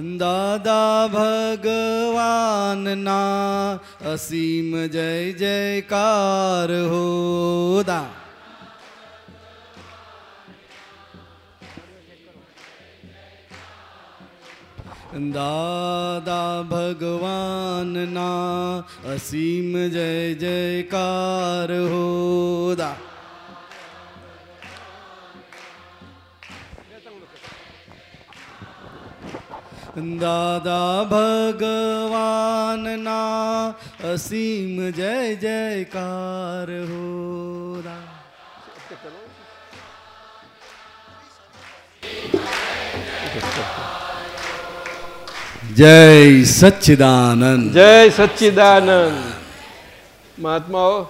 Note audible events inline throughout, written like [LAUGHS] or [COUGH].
दादा भगवान् ना असीम जय जयकार हो दा। दादा भगवान् ना असीम जय जयकार हो दा। દાદા ભગવાનના અસીમ જય જયકાર હો જય સચ્ચિદાનંદ. જય સચ્ચિદાનંદ. મહાત્માઓ,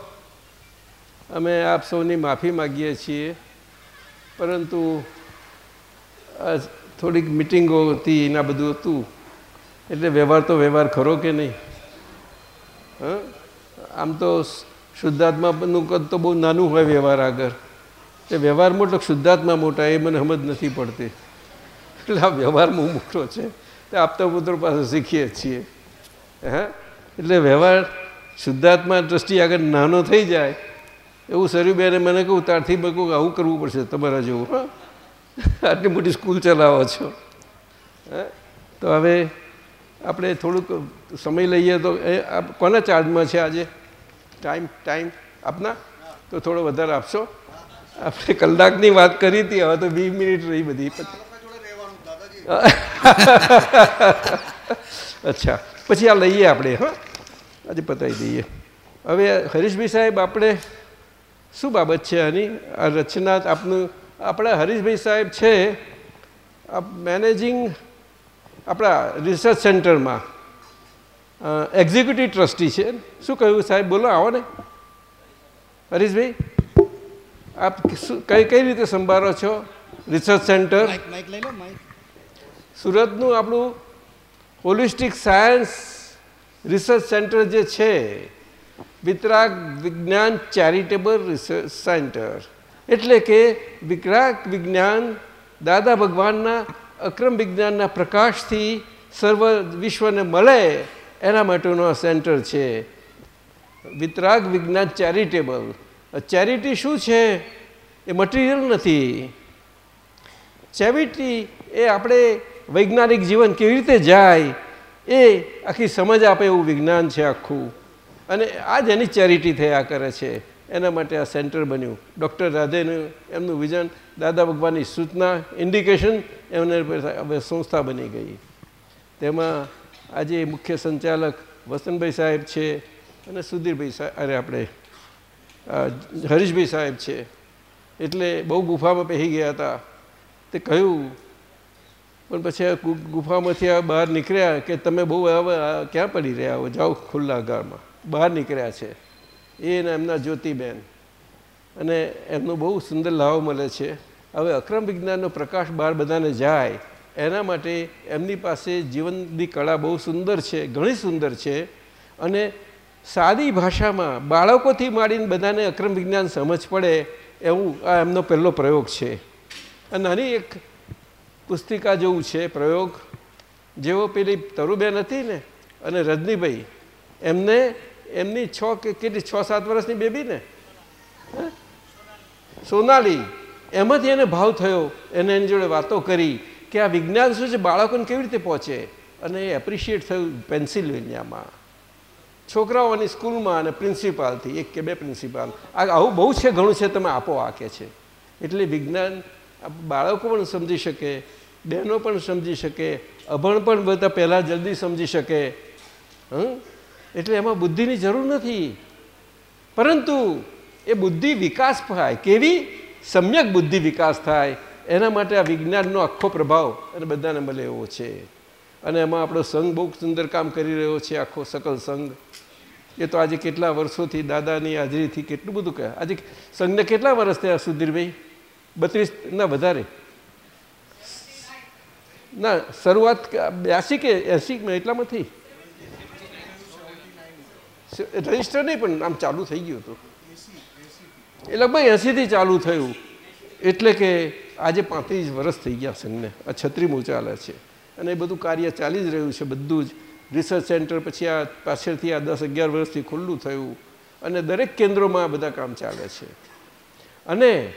અમે આપ સૌની માફી માગીએ છીએ, પરંતુ થોડીક મિટિંગો હતી એના બધું હતું. એટલે વ્યવહાર તો વ્યવહાર ખરો કે નહીં? હં? આમ તો શુદ્ધાત્માનું તો બહુ નાનું હોય વ્યવહાર આગળ. એ વ્યવહાર મોટો શુદ્ધાત્મા મોટા એ મને સમજ નથી પડતી. એટલે આ વ્યવહાર બહુ મોટો છે. તે આપતા પુત્રો પાસે શીખીએ છીએ. હા? એટલે વ્યવહાર શુદ્ધાત્મા દ્રષ્ટિ આગળ નાનો થઈ જાય. એવું સર્યુબેને મને કહું ત્યારથી મેં કહું આવું કરવું પડશે તમારા જેવું. હા? આટલી મોટી સ્કૂલ ચલાવો છો. તો હવે આપણે થોડુંક સમય લઈએ તો એ કોના ચાર્જમાં છે આજે? Time time? આપના? તો થોડો વધારે આપશો? આપણે કલાકની વાત કરી હતી, હવે તો વીસ મિનિટ રહી બધી. અચ્છા, પછી આ લઈએ આપણે, હા? આજે પતાવી દઈએ. હવે હરીશભાઈ સાહેબ, આપણે શું બાબત છે આની? આ રચના આપનું આપણા હરીશભાઈ સાહેબ છે મેનેજિંગ આપણા રિસર્ચ સેન્ટરમાં એક્ઝિક્યુટિવ ટ્રસ્ટી છે. શું કહ્યું સાહેબ? બોલો આવો ને. હરીશભાઈ આપ કઈ કઈ રીતે સંભાળો છો? રિસર્ચ સેન્ટર સુરતનું આપણું હોલિસ્ટિક સાયન્સ રિસર્ચ સેન્ટર જે છે વિતરાગ વિજ્ઞાન ચેરિટેબલ રિસર્ચ સેન્ટર એટલે કે વિકરાગ વિજ્ઞાન, દાદા ભગવાનના અક્રમ વિજ્ઞાનના પ્રકાશથી સર્વ વિશ્વને મળે, એના માટેનો આ સેન્ટર છે. વિતરાગ વિજ્ઞાન ચેરિટેબલ. ચેરિટી શું છે? એ મટીરિયલ નથી. ચેરિટી એ આપણે વૈજ્ઞાનિક જીવન કેવી રીતે જાય, એ આખી સમજ આપે એવું વિજ્ઞાન છે આખું. અને આ જ એની ચેરિટી થયા કરે છે. એના માટે આ સેન્ટર બન્યું. ડૉક્ટર રાધેનું એમનું વિઝન, દાદા ભગવાનની સૂચના, ઇન્ડિકેશન, એમને હવે સંસ્થા બની ગઈ. તેમાં આજે મુખ્ય સંચાલક વસંતભાઈ સાહેબ છે અને સુધીરભાઈ સાહેબ અરે આપણે હરીશભાઈ સાહેબ છે. એટલે બહુ ગુફામાં પહેરી ગયા હતા. તે કહ્યું, પણ પછી આ ગુફામાંથી આ બહાર નીકળ્યા કે તમે બહુ હવે ક્યાં પડી રહ્યા હો? જાઓ ખુલ્લા ગાળમાં. બહાર નીકળ્યા છે. એ અને એમના જ્યોતિબેન. અને એમનો બહુ સુંદર લાભ મળે છે. હવે અક્રમ વિજ્ઞાનનો પ્રકાશ બહાર બધાને જાય, એના માટે એમની પાસે જીવનની કળા બહુ સુંદર છે, ઘણી સુંદર છે. અને સાદી ભાષામાં બાળકોથી માંડીને બધાને અક્રમ વિજ્ઞાન સમજ પડે, એવું આ એમનો પહેલો પ્રયોગ છે. અને નાની એક પુસ્તિકા જેવું છે પ્રયોગ જેવો પેલી તરુબેન હતી ને, અને રજનીભાઈ, એમને એમની છ કે કેટલી, છ, સાત વર્ષની બેબી ને? સોનાલી, એમાંથી એને ભાવ થયો, એને એની જોડે વાતો કરી કે આ વિજ્ઞાન શું છે, બાળકોને કેવી રીતે પહોંચે? અને એ એપ્રિશિએટ થયું પેન્સિલ્વેનિયામાં. છોકરાઓની સ્કૂલમાં અને પ્રિન્સિપાલથી, એક કે બે પ્રિન્સિપાલ. આ આવું બહુ છે, ઘણું છે, તમે આપો આ કે છે. એટલે વિજ્ઞાન બાળકો પણ સમજી શકે, બહેનો પણ સમજી શકે, અભણ પણ બધા પહેલાં જલ્દી સમજી શકે. હં એટલે એમાં બુદ્ધિની જરૂર નથી. પરંતુ એ બુદ્ધિ વિકાસ થાય, કેવી? સમ્યક બુદ્ધિ વિકાસ થાય. એના માટે આ વિજ્ઞાનનો આખો પ્રભાવ અને બધાને મળે એવો છે. અને એમાં આપણો સંઘ બહુ સુંદર કામ કરી રહ્યો છે, આખો સકલ સંઘ. એ તો આજે કેટલા વર્ષોથી દાદાની હાજરીથી કેટલું બધું કહે. આજે સંઘને કેટલા વર્ષ થયા સુધીરભાઈ? બત્રીસ ના વધારે. ના, શરૂઆત બ્યાસી કે એંસી એટલામાં થઈ? રજિસ્ટર નહીં, પણ આમ ચાલુ થઈ ગયું હતું. એ લગભગ એંસીથી ચાલુ થયું. એટલે કે આજે પાંત્રીસ વર્ષ થઈ ગયા સંઘને આ છત્રીમું ચાલે છે. અને એ બધું કાર્ય ચાલી જ રહ્યું છે બધું જ. રિસર્ચ સેન્ટર પછી આ પાછળથી આ દસ અગિયાર વર્ષથી ખુલ્લું થયું. અને દરેક કેન્દ્રોમાં આ બધા કામ ચાલે છે. અને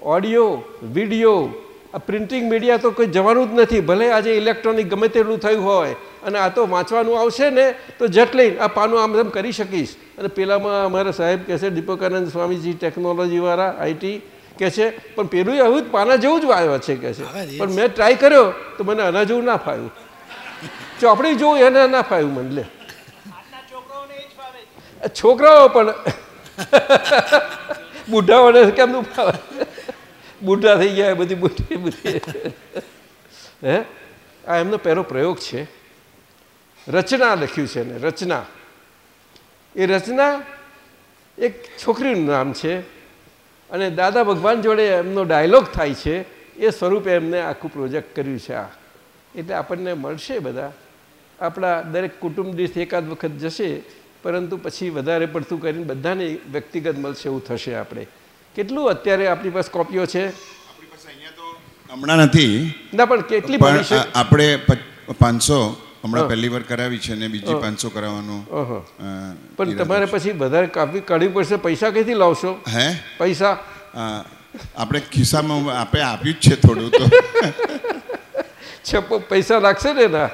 ઓડિયો વીડિયો આ પ્રિન્ટિંગ મીડિયા તો કોઈ જવાનું જ નથી. ભલે આજે ઇલેક્ટ્રોનિક ગમે તેટલું થયું હોય અને આ તો વાંચવાનું આવશે ને તો જટ લઈને આ પાનું આમ તેમ કરી શકીશ. અને પેલામાં અમારા સાહેબ કહે છે દીપકાનંદ સ્વામીજી ટેકનોલોજીવાળા આઈટી કે છે પણ પેલું આવું જ પાના જેવું જ આવ્યા છે કે છે. પણ મેં ટ્રાય કર્યો તો મને આના જેવું ના ફાવ્યું ચોપડી જોવું એને ના ફાવ્યું મને લે. છોકરાઓ પણ બુઢાઓને કેમનું ફાવે? બુઢા થઈ ગયા બધી બુઢી બુદ્ધિ હે? આ એમનો પહેલો પ્રયોગ છે. રચના લખ્યું છે એને, રચના. એ રચના એક છોકરીનું નામ છે અને દાદા ભગવાન જોડે એમનો ડાયલોગ થાય છે, એ સ્વરૂપે એમને આખું પ્રોજેક્ટ કર્યું છે આ. એટલે આપણને મળશે બધા. આપણા દરેક કુટુંબ દીઠ એકાદ વખત જશે, પરંતુ પછી વધારે પડતું કરીને બધાને વ્યક્તિગત મળશે એવું થશે આપણે. કેટલું અત્યારે આપણી પાસે કોપીઓ છે? હમણાં નથી. ના પણ કેટલી પણ છે? આપણે પાંચસો હમણાં પહેલી વાર કરાવી છે ને બીજી પાંચસો કરાવવાનું. પણ તમારે પછી વધારે કાપી કાઢવી પડશે. પૈસા ક્યાંથી લાવશો? હે? પૈસા? આપણે ખિસ્સામાં આપણે આપ્યું જ છે થોડું તો. [LAUGHS] છપ પૈસા લાગશે ને ના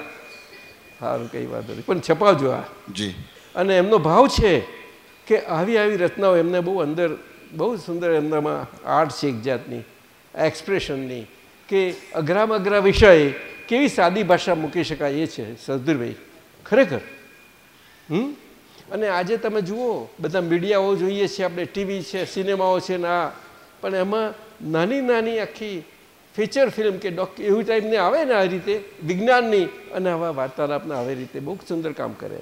સારું કંઈ વાંધો નહીં. પણ છપાવજો આ. જી. અને એમનો ભાવ છે કે આવી આવી રચનાઓ એમને બહુ અંદર બહુ સુંદર એમનામાં આર્ટ છે એક જાતની, એક્સપ્રેશનની, કે અઘરામાં અઘરા વિષય કેવી સાદી ભાષા મૂકી શકાય એ છે સદુરભાઈ ખરેખર? હમ? અને આજે તમે જુઓ, બધા મીડિયાઓ જોઈએ છીએ આપણે ટીવી છે, સિનેમાઓ છે ને આ, પણ એમાં નાની નાની આખી ફીચર ફિલ્મ કે ડોક, એવી ટાઈપને આવે ને આ રીતે, વિજ્ઞાનની, અને આવા વાર્તાલાપના આવી રીતે બહુ સુંદર કામ કરે.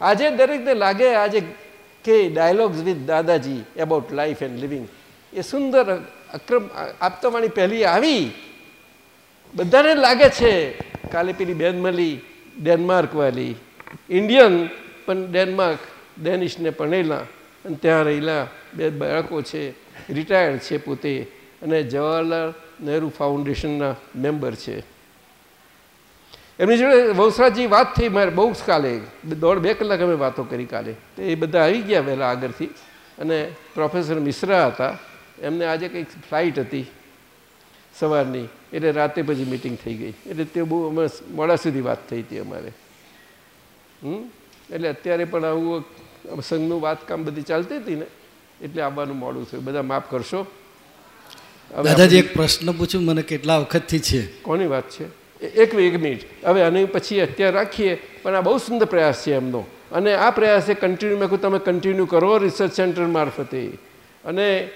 આજે દરેકને લાગે, આજે કે ડાયલોગ્સ વિથ દાદાજી એબાઉટ લાઈફ એન્ડ લિવિંગ એ સુંદર અક્રમ આપતાવાણી પહેલી આવી. બધાને લાગે છે, કાલે પેલી બેન મળી, ડેનમાર્ક વાળી. ઇન્ડિયન, પણ ડેનમાર્ક, ડેનિશને ભણેલા અને ત્યાં રહેલા બે બાળકો છે, રિટાયર્ડ છે પોતે. અને જવાહરલાલ નહેરુ ફાઉન્ડેશનના મેમ્બર છે. એમની જોડે વંશરાજજી વાત થઈ મારે બહુ જ કાલે દોઢ બે કલાક અમે વાતો કરી કાલે. તો એ બધા આવી ગયા વહેલા આગળથી. અને પ્રોફેસર મિશ્રા હતા. એમને આજે કંઈક ફ્લાઇટ હતી સવારની. એટલે રાતે પછી મિટિંગ થઈ ગઈ. એટલે તે બહુ અમે મોડા સુધી વાત થઈ હતી અમારે. હમ? એટલે અત્યારે પણ આવું સંઘનું વાત કામ બધી ચાલતી હતી ને એટલે આવવાનું મોડું થયું. બધા માફ કરશો. દાદાજી એક પ્રશ્ન પૂછું મને કેટલા વખતથી છે? કોની વાત છે? એક એક મિનિટ. હવે આની પછી અત્યારે રાખીએ, પણ આ બહુ સુંદર પ્રયાસ છે એમનો. અને આ પ્રયાસે કન્ટિન્યુ મેં કહું તમે કન્ટિન્યુ કરો રિસર્ચ સેન્ટર મારફતે. અને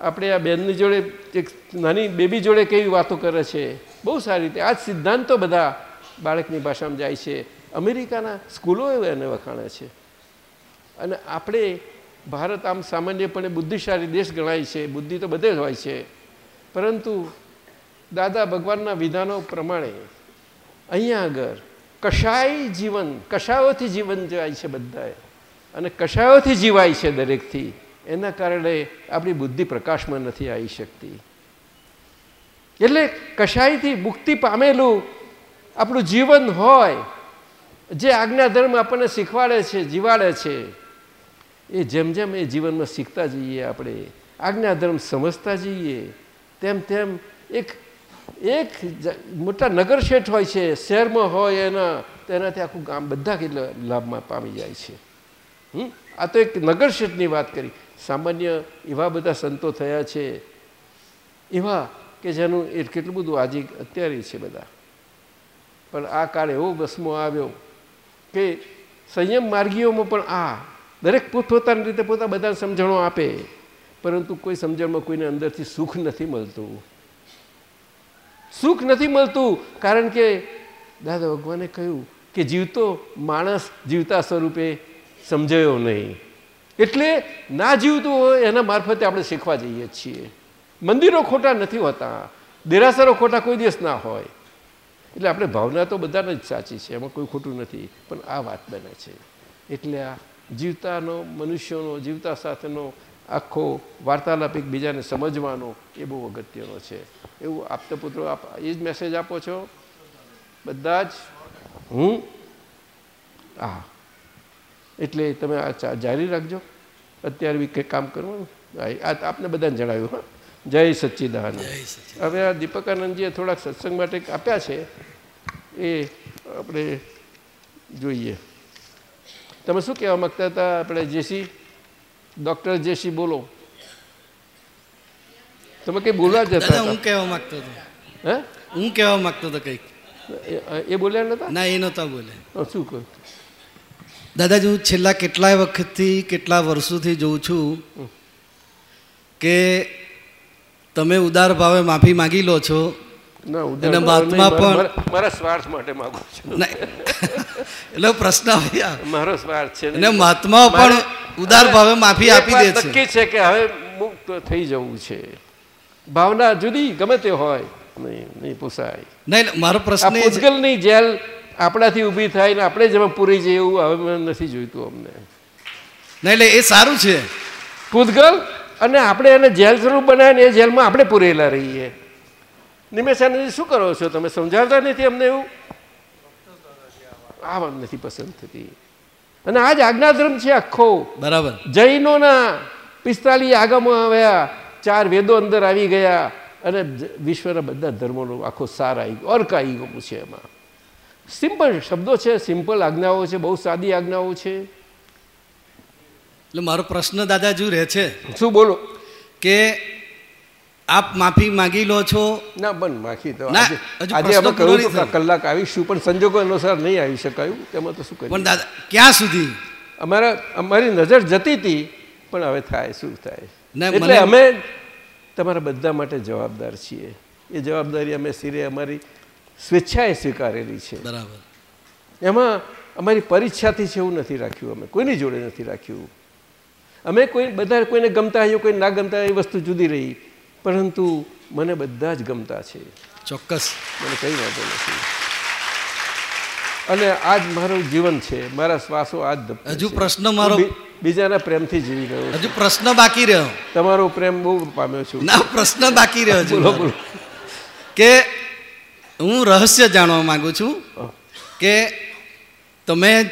આપણે આ બેનની જોડે એક નાની બેબી જોડે કેવી વાતો કરે છે. બહુ સારી રીતે. આ જ સિદ્ધાંતો બધા બાળકની ભાષામાં જાય છે. અમેરિકાના સ્કૂલો એને વખાણે છે. અને આપણે ભારત આમ સામાન્યપણે બુદ્ધિશાળી દેશ ગણાય છે. બુદ્ધિ તો બધે જ હોય છે. પરંતુ દાદા ભગવાનના વિધાનો પ્રમાણે અહીંયા આગળ કશાય જીવન કશાયોથી જીવન જાય છે બધાએ. અને કશાયોથી જીવાય છે દરેકથી. એના કારણે આપણી બુદ્ધિ પ્રકાશમાં નથી આવી શકતી. એટલે કશાયથી મુક્તિ પામેલું આપણું જીવન હોય, જે આજ્ઞા ધર્મ આપણને શીખવાડે છે, જીવાડે છે, એ જેમ જેમ એ જીવનમાં શીખતા જઈએ આપણે, આજ્ઞા ધર્મ સમજતા જઈએ, તેમ તેમ એક એક મોટા નગર શેઠ હોય છે, શહેરમાં હોય એના, તેનાથી આખું ગામ બધા કેટલા લાભમાં પામી જાય છે? આ તો એક નગર શેઠની વાત કરી. સામાન્ય એવા બધા સંતો થયા છે, એવા કે જેનું એ કેટલું બધું આજે અત્યારે છે બધા. પણ આ કાળ એવો બસમો આવ્યો કે સંયમ માર્ગીઓમાં પણ આ, દરેક પોતપોતાની રીતે પોતા બધા સમજણો આપે, પરંતુ કોઈ સમજણમાં કોઈને અંદરથી સુખ નથી મળતું. સુખ નથી મળતું. કારણ કે દાદા ભગવાને કહ્યું કે જીવતો માણસ જીવતા સ્વરૂપે સમજાયો નહીં. એટલે ના જીવતું હોય એના મારફતે આપણે શીખવા જઈએ છીએ. મંદિરો ખોટા નથી હોતા. દેરાસરો ખોટા કોઈ દિવસ ના હોય. એટલે આપણે ભાવના તો બધાને જ સાચી છે. એમાં કોઈ ખોટું નથી. પણ આ વાત બને છે. એટલે આ જીવતાનો, મનુષ્યોનો, જીવતા સાથેનો આખો વાર્તાલાપ એકબીજાને સમજવાનો એ બહુ અગત્યનો છે. એવું આપતા પુત્રો આપ એ જ મેસેજ આપો છો? બધા જ? હું? હા. એટલે તમે આ ચા- જારી રાખજો. અત્યારે બી કંઈક કામ કરવાનું. આ આપને બધાને જણાવ્યું હા. જય સચ્ચિદાન હવે આ દીપકાનંદજીએ થોડાક સત્સંગ માટે આપ્યા છે. એ આપણે જોઈએ. તમે શું કહેવા માગતા હતા? આપણે જેસી ડૉક્ટર જેસી બોલો. તમે કંઈ બોલવા જતા હું કહેવા માંગતો હતો. હે? હું કહેવા માંગતો હતો કંઈક. એ- બોલ્યા નતા? ના એ નહોતા બોલે શું કહ્યું દાદાજી હું છેલ્લા કેટલાય વખતથી કેટલા વર્ષોથી જોઉં છું કે તમે ઉદાર ભાવે માફી માગી લો છો. ના અને મહાત્મા પણ- મારા- સ્વાર્થ માટે માગું છું. એટલે પ્રશ્ન મારો સ્વાર્થ છે અને મહાત્મા પણ ઉદાર ભાવે માફી આપી દે છે કે હવે મુક્ત થઈ જવું છે. ભાવના જુદી ગમે તે હોય. નહીં નહીં પોસાય. નહીં મારો પ્રશ્ન ભૂતગલની જેલ આપણાથી ઊભી થાય ને આપણે જેમાં પૂરી જઈએ એવું હવે નથી જોઈતું અમને. નહીં એટલે એ સારું છે. ભૂતગલ અને આપણે એને જેલ સ્વરૂપ બનાવીને એ જેલમાં આપણે પૂરેલા રહીએ. નિમેશાનંદજી શું કરો છો? તમે સમજાવતા નથી અમને એવું? આ નથી પસંદ થતી. અને આ જ આજ્ઞાધર્મ છે આખો. બરાબર. જૈનોના પિસ્તાલીસ આગમો આવ્યા. ચાર વેદો અંદર આવી ગયા અને વિશ્વના બધા ધર્મોનો આખો સાર આવી ગયો અર્ક આવી ગયું છે એમાં. સિમ્પલ શબ્દો છે સિમ્પલ આજ્ઞાઓ છે બહુ સાદી આજ્ઞાઓ છે. એટલે મારો પ્રશ્ન દાદાજુ રહે છે શું બોલો? કે આપ માફી માગી લો છો? ના પણ માફી તો આજે અમે કહ્યું તો કલાક આવીશું પણ સંજોગો અનુસાર નહીં આવી શકાયું. તેમાં તો શું પણ દાદા ક્યાં સુધી? અમારા અમારી નજર જતી હતી પણ હવે થાય શું થાય? એટલે અમે તમારા બધા માટે જવાબદાર છીએ. એ જવાબદારી અમે સિરે અમારી સ્વેચ્છાએ સ્વીકારેલી છે. બરાબર. એમાં અમારી પરીક્ષાથી છે એવું નથી રાખ્યું અમે. કોઈની જોડે નથી રાખ્યું. અમે કોઈ બધા કોઈને ગમતા હોઈએ કોઈ ના ગમતા એ વસ્તુ જુદી રહી. પરંતુ મને બધા જ ગમતા છે. ચોક્કસ. મને કંઈ વાંધો નથી. અને આજ મારું જીવન છે મારા શ્વાસો આજ હજુ પ્રશ્ન મારો- બીજાના પ્રેમથી જીવી ગયો હજુ પ્રશ્ન બાકી રહ્યો. તમારો પ્રેમ બહુ પામ્યો છું. ના પ્રશ્ન બાકી રહ્યો છે બોલો બોલો. કે હું રહસ્ય જાણવા માંગુ છું કે તમે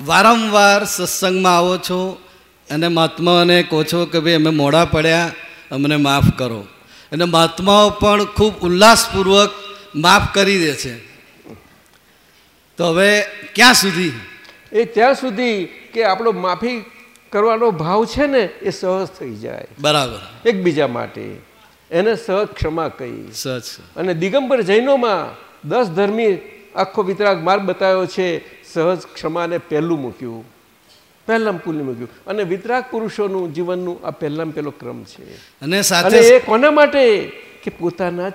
વારંવાર સત્સંગમાં આવો છો અને મહાત્માઓને કહો છો કે ભાઈ અમે મોડા પડ્યા અમને માફ કરો. અને મહાત્માઓ પણ ખૂબ ઉલ્લાસપૂર્વક માફ કરી દે છે. તો હવે ક્યાં સુધી? એ ત્યાં સુધી કે આપણો માફી કરવાનો ભાવ છે ને એ સહજ થઈ જાય. બરાબર. એકબીજા માટે. એને સહજ ક્ષમા કહી સહજ અને દિગંબર જૈનોમાં દસ ધર્મી આખો વિતરાગ માર્ગ બતાવ્યો છે સહજ ક્ષમાને પહેલું મૂક્યું. પહેલાં પુલ્ય મૂક્યું. અને વિતરાગ પુરુષોનું જીવનનું આ પહેલાં પહેલો ક્રમ છે. અને અને સાથે એ કોના માટે? કે પોતાના જ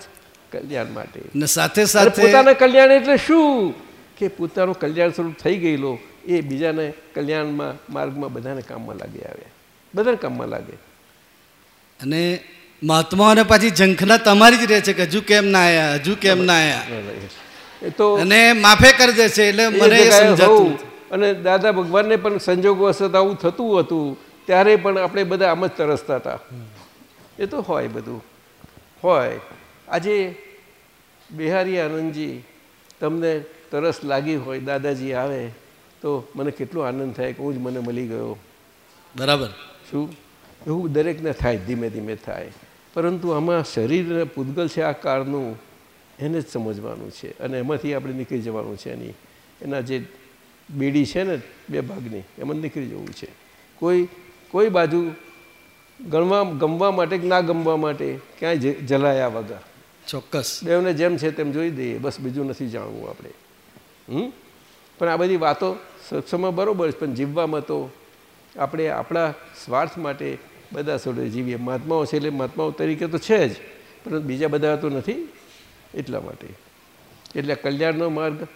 કલ્યાણ માટે. સાથે સાથે પોતાના કલ્યાણ એટલે શું? કે પોતાનું કલ્યાણ સ્વરૂપ થઈ ગયેલો એ બીજાને કલ્યાણમાં માર્ગમાં બધાને કામમાં લાગે આવે. બધાને કામમાં લાગે. અને મહાત્માઓને પાછી ઝંખના તમારી જ રહે છે કે હજુ કેમ ના આયા હજુ કેમ ના આયા. એ તો અને માફે કરી દે છે એટલે મને સમજાતું અને દાદા ભગવાનને પણ સંજોગો વસત આવું થતું હતું ત્યારે પણ આપણે બધા આમ જ તરસતા હતા. એ તો હોય બધું. હોય. આજે બિહારી આનંદજી તમને તરસ લાગી હોય દાદાજી આવે તો મને કેટલો આનંદ થાય કે હું જ મને મળી ગયો. બરાબર. શું? એવું દરેકને થાય ધીમે ધીમે થાય. પરંતુ આમાં શરીર પૂતગલ છે આ કાળનું એને જ સમજવાનું છે. અને એમાંથી આપણે નીકળી જવાનું છે એની. એના જે બેડી છે ને બે ભાગની એમાં નીકળી જવું છે. કોઈ કોઈ બાજુ ગણવા ગમવા માટે કે ના ગમવા માટે ક્યાંય જલાયા વગર. ચોક્કસ. બેવને જેમ છે તેમ જોઈ દઈએ બસ બીજું નથી જાણવું આપણે. પણ આ બધી વાતો સત્સંગમાં બરાબર છે પણ જીવવામાં તો આપણે આપણા સ્વાર્થ માટે બધા સોડે જીવીએ. મહાત્માઓ છે એટલે મહાત્માઓ તરીકે તો છે જ પરંતુ બીજા બધા તો નથી એટલા માટે. એટલે કલ્યાણનો માર્ગ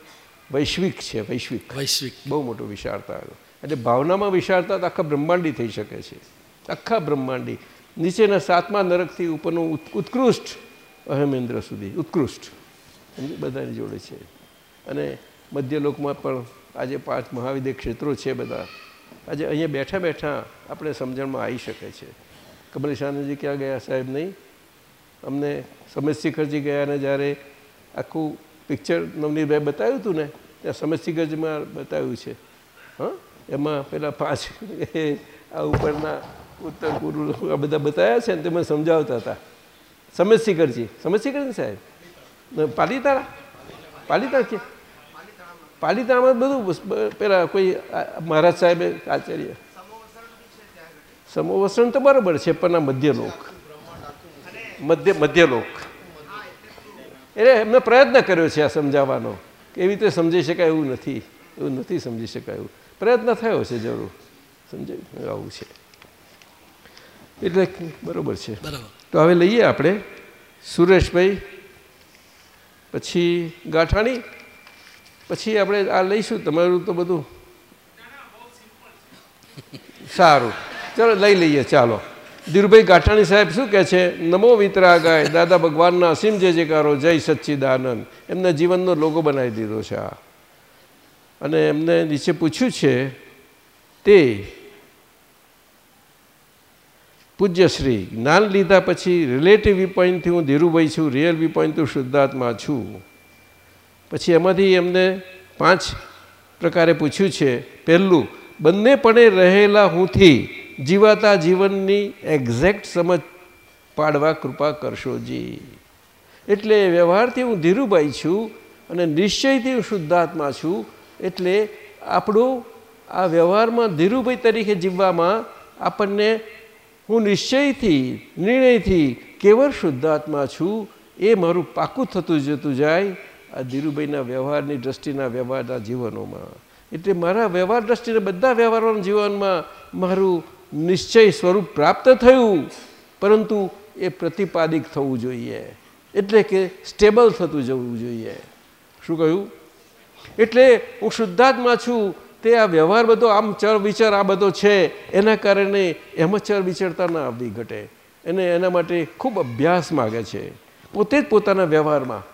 વૈશ્વિક છે વૈશ્વિક. વૈશ્વિક. બહુ મોટો વિશાળતા એટલે ભાવનામાં વિશાળતા તો આખા બ્રહ્માંડી થઈ શકે છે. આખા બ્રહ્માંડી. નીચેના સાતમા નરકથી ઉપરનું ઉત્કૃષ્ટ અહેમેન્દ્ર સુધી. ઉત્કૃષ્ટ. બધાની જોડે છે. અને મધ્યલોકમાં પણ આજે પાંચ મહાવિદ્ય ક્ષેત્રો છે બધા. આજે અહીંયા બેઠા બેઠા આપણે સમજણમાં આવી શકે છે. કમલેશ આનંદજી ક્યાં ગયા સાહેબ નહીં? અમને સમેશ શિખરજી ગયા ને જ્યારે આખું પિક્ચર નવનીતભાઈ બતાવ્યું હતું ને, ત્યાં સમેશ શિખરજીમાં બતાવ્યું છે. હા? એમાં પેલા પાંચ [LAUGHS] આ ઉપરના ઉત્તર પૂર્વ આ બધા બતાવ્યા છે ને, તે મને સમજાવતા હતા. સમેશ શિખરજી. સમેશ શિખરજી સાહેબ? ને, પાલીતારા? પાલીતારા કે પાલીતારામાં બધું પેલા કોઈ મહારાજ સાહેબે આચાર્ય. સમોવસણ તો બરાબર છે પણ આ મધ્યલોક. મધ્ય મધ્યલોક. એટલે એમને પ્રયત્ન કર્યો છે આ સમજાવવાનો કે એવી રીતે સમજી શકાય એવું નથી એવું નથી સમજી શકાય એવું. પ્રયત્ન થયો છે જરૂર. સમજાય આવું છે. એટલે બરાબર છે. તો હવે લઈએ આપણે. સુરેશભાઈ પછી ગાંઠાણી પછી આપણે આ લઈશું, તમારું તો બધું સારું. ચલો, લઈ લઈએ, ચાલો. ધીરુભાઈ ગાંઠાણી સાહેબ શું કહે છે? નમો વિતરાગાય, દાદા ભગવાનના અસીમ જે જયકારો, જય સચ્ચિદાનંદ. એમના જીવનનો લોગો બનાવી દીધો છે આ. અને એમને નીચે પૂછ્યું છે, તે પૂજ્યશ્રી જ્ઞાન લીધા પછી રિલેટિવ વ્યૂ પોઈન્ટથી હું ધીરુભાઈ છું રિયલ વ્યૂ હું શુદ્ધાત્મા છું. પછી એમાંથી એમને પાંચ પ્રકારે પૂછ્યું છે. પહેલું બંનેપણે રહેલા હુંથી જીવાતા જીવનની એક્ઝેક્ટ સમજ પાડવા કૃપા કરશોજી એટલે વ્યવહારથી હું ધીરુભાઈ છું અને નિશ્ચયથી હું શુદ્ધાત્મા છું, એટલે આપણું આ વ્યવહારમાં ધીરુભાઈ તરીકે જીવવામાં આપણને હું નિશ્ચયથી, નિર્ણયથી કેવળ શુદ્ધાત્મા છું, એ મારું પાકું થતું જતું જાય આ ધીરુભાઈના વ્યવહારની દ્રષ્ટિના વ્યવહારના જીવનોમાં. એટલે મારા વ્યવહાર દ્રષ્ટિને બધા વ્યવહારોના જીવનમાં મારું નિશ્ચય સ્વરૂપ પ્રાપ્ત થયું, પરંતુ એ પ્રતિપાદિક થવું જોઈએ. એટલે કે સ્ટેબલ થતું જવું જોઈએ. શું કહ્યું? એટલે હું શુદ્ધાત્મા છું, તે આ વ્યવહાર બધો, આમ ચર વિચાર આ બધો છે, એના કારણે એમાં ચર વિચરતા ના આવતી ઘટે. અને એના માટે ખૂબ અભ્યાસ માગે છે. પોતે જ પોતાના વ્યવહારમાં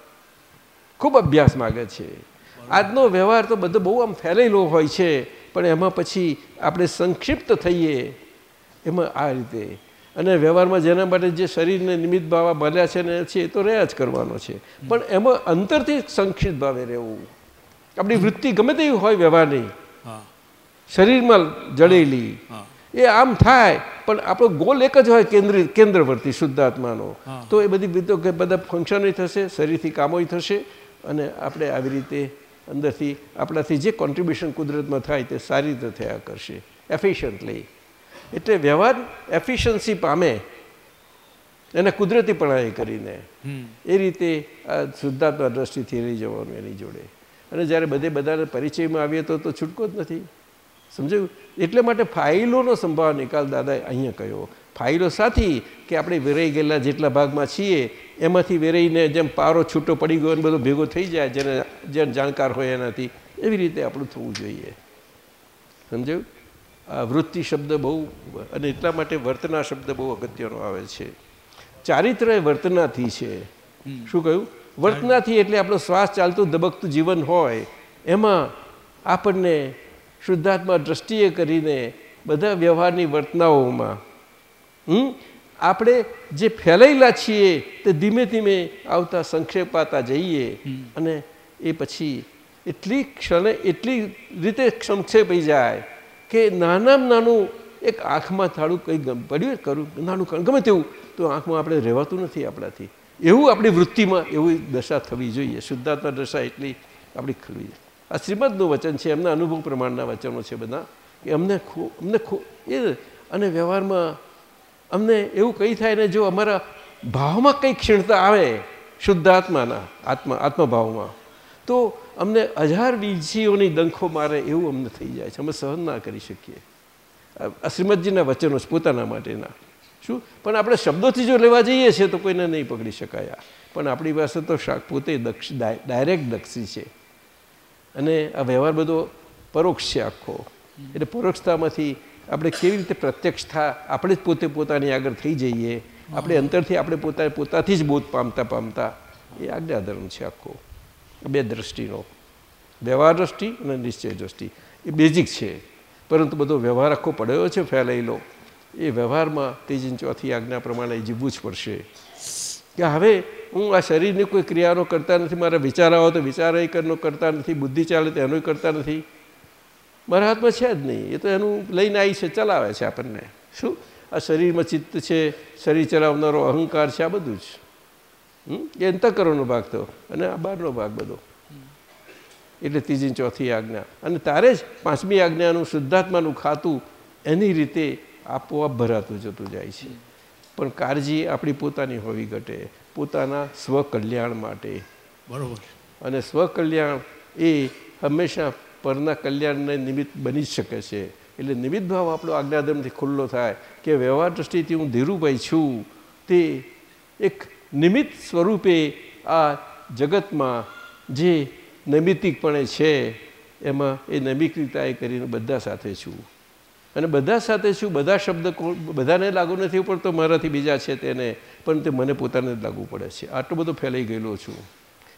ખૂબ અભ્યાસ માગે છે. આજનો વ્યવહાર તો બધો બહુ આમ ફેલાયેલો હોય છે પણ એમાં પછી આપણે સંક્ષિપ્ત થઈએ એમાં આ રીતે. અને વ્યવહારમાં જેના માટે જે શરીરને નિમિત્ત ભાવા બન્યા છે ને છે એ તો રહ્યા જ કરવાનો છે. પણ એમાં અંતરથી સંક્ષિપ્ત ભાવે રહેવું. આપણી વૃત્તિ ગમે તેવી હોય વ્યવહારની. શરીરમાં જડેલી. એ આમ થાય પણ આપણો ગોલ એક જ હોય કેન્દ્રિત કેન્દ્રવર્તી શુદ્ધાત્માનો. તો એ બધી બધા ફંક્શનોય થશે શરીરથી કામોય થશે અને આપણે આવી રીતે અંદરથી આપણાથી જે કોન્ટ્રીબ્યુશન કુદરતમાં થાય તે સારી રીતે થયા કરશે. એફિશિયન્ટલી એટલે વ્યવહાર એફિશિયન્સી પામે. એને કુદરતીપણાએ કરીને. એ રીતે આ શુદ્ધાત્મા દ્રષ્ટિથી રહી જવાનું એની જોડે. અને જ્યારે બધે બધાને પરિચયમાં આવીએ તો તો છૂટકો જ નથી. સમજાયું? એટલે માટે ફાઇલોનો સંભાવ નિકાલ દાદાએ અહીંયા કહ્યો ફાઇલો સાથી કે આપણે વેરાઈ ગયેલા જેટલા ભાગમાં છીએ એમાંથી વેરાઈને જેમ પારો છૂટો પડી ગયો અને બધો ભેગો થઈ જાય જેને જેને જાણકાર હોય એનાથી એવી રીતે આપણું થવું જોઈએ. સમજાયું? આ વૃત્તિ શબ્દ બહુ અને એટલા માટે વર્તના શબ્દ બહુ અગત્યનો આવે છે. ચારિત્ર એ વર્તનાથી છે. શું કહ્યું? વર્તનાથી એટલે આપણો શ્વાસ ચાલતું ધબકતું જીવન હોય એમાં આપણને શુદ્ધાત્મા દ્રષ્ટિએ કરીને બધા વ્યવહારની વર્તનાઓમાં આપણે જે ફેલાયેલા છીએ તે ધીમે ધીમે આવતા સંક્ષેપાતા જઈએ અને એ પછી એટલી ક્ષણે એટલી રીતે સંક્ષેપાઈ જાય કે નાનામાં નાનું એક આંખમાં થાળું કંઈ ગમ પડ્યું કરું નાનું ગમે તેવું તો આંખમાં આપણે રહેવાતું નથી આપણાથી. એવું આપણી વૃત્તિમાં એવી દશા થવી જોઈએ. શુદ્ધાત્મા દશા એટલી આપણી ખલવી આ શ્રીમદનું વચન છે એમના અનુભવ પ્રમાણના વચનો છે બધા કે અમને ખો અમને ખો એ અને વ્યવહારમાં અમને એવું કંઈ થાય ને જો અમારા ભાવમાં કંઈ ક્ષીણતા આવે, શુદ્ધ આત્માના, આત્મા, આત્મભાવમાં, તો અમને હજાર બીજીઓની ડંખો મારે એવું અમને થઈ જાય છે. અમે સહન ના કરી શકીએ. શ્રીમદજીના વચનો પોતાના માટેના. શું? પણ આપણે શબ્દોથી જો લેવા જઈએ છીએ તો કોઈને નહીં પકડી શકાયા પણ આપણી પાસે તો શાક પોતે દક્ષ ડાયરેક્ટ દક્ષી છે. અને આ વ્યવહાર બધો પરોક્ષ છે આખો. એટલે પરોક્ષતામાંથી આપણે કેવી રીતે પ્રત્યક્ષતા આપણે જ પોતે પોતાની આગળ થઈ જઈએ, આપણે અંતરથી આપણે પોતા પોતાથી જ બોધ પામતા પામતા એ આજ્ઞાધર્મ છે આખો. બે દ્રષ્ટિનો. વ્યવહાર દ્રષ્ટિ અને નિશ્ચય દ્રષ્ટિ. એ બેઝિક છે. પરંતુ બધો વ્યવહાર આખો પડ્યો છે ફેલાયેલો. એ વ્યવહારમાં તેજીન ચોથી આજ્ઞા પ્રમાણે જીવવું જ પડશે. કે હવે હું આ શરીરની કોઈ ક્રિયાનો કરતા નથી, મારા વિચાર આવો તો વિચાર કરનો, કરતા નથી, બુદ્ધિ ચાલે તો એનો કરતા નથી. મારા હાથમાં છે જ નહીં. એ તો એનું લઈને આવી છે ચલાવે છે આપણને. શું? આ શરીરમાં ચિત્ત છે શરીર ચલાવનારો અહંકાર છે આ બધું જ. એ અંતકરણનો ભાગ થયો અને આ બહારનો ભાગ બધો. એટલે ત્રીજી ચોથી આજ્ઞા. અને તારે જ પાંચમી આજ્ઞાનું શુદ્ધાત્માનું ખાતું એની રીતે આપોઆપ ભરાતું જતું જાય છે. પણ કાળજી આપણી પોતાની હોવી ઘટે. પોતાના સ્વકલ્યાણ માટે. બરાબર. અને સ્વકલ્યાણ એ હંમેશા પરના કલ્યાણને નિમિત્ત બની જ શકે છે. એટલે નિમિત્ત ભાવ આપણો આજ્ઞાધર્મથી ખુલ્લો થાય કે વ્યવહાર દ્રષ્ટિથી હું ધીરુભાઈ છું. તે એક નિમિત્ત સ્વરૂપે આ જગતમાં જે નૈમિતિકપણે છે, એમાં એ નૈમિકતાએ કરીને બધા સાથે છું. અને બધા સાથે છું, બધા શબ્દ બધાને લાગુ નથી પડતો, મારાથી બીજા છે તેને, પણ તે મને પોતાને જ લાગુ પડે છે. આટલો બધો ફેલાઈ ગયેલો છું.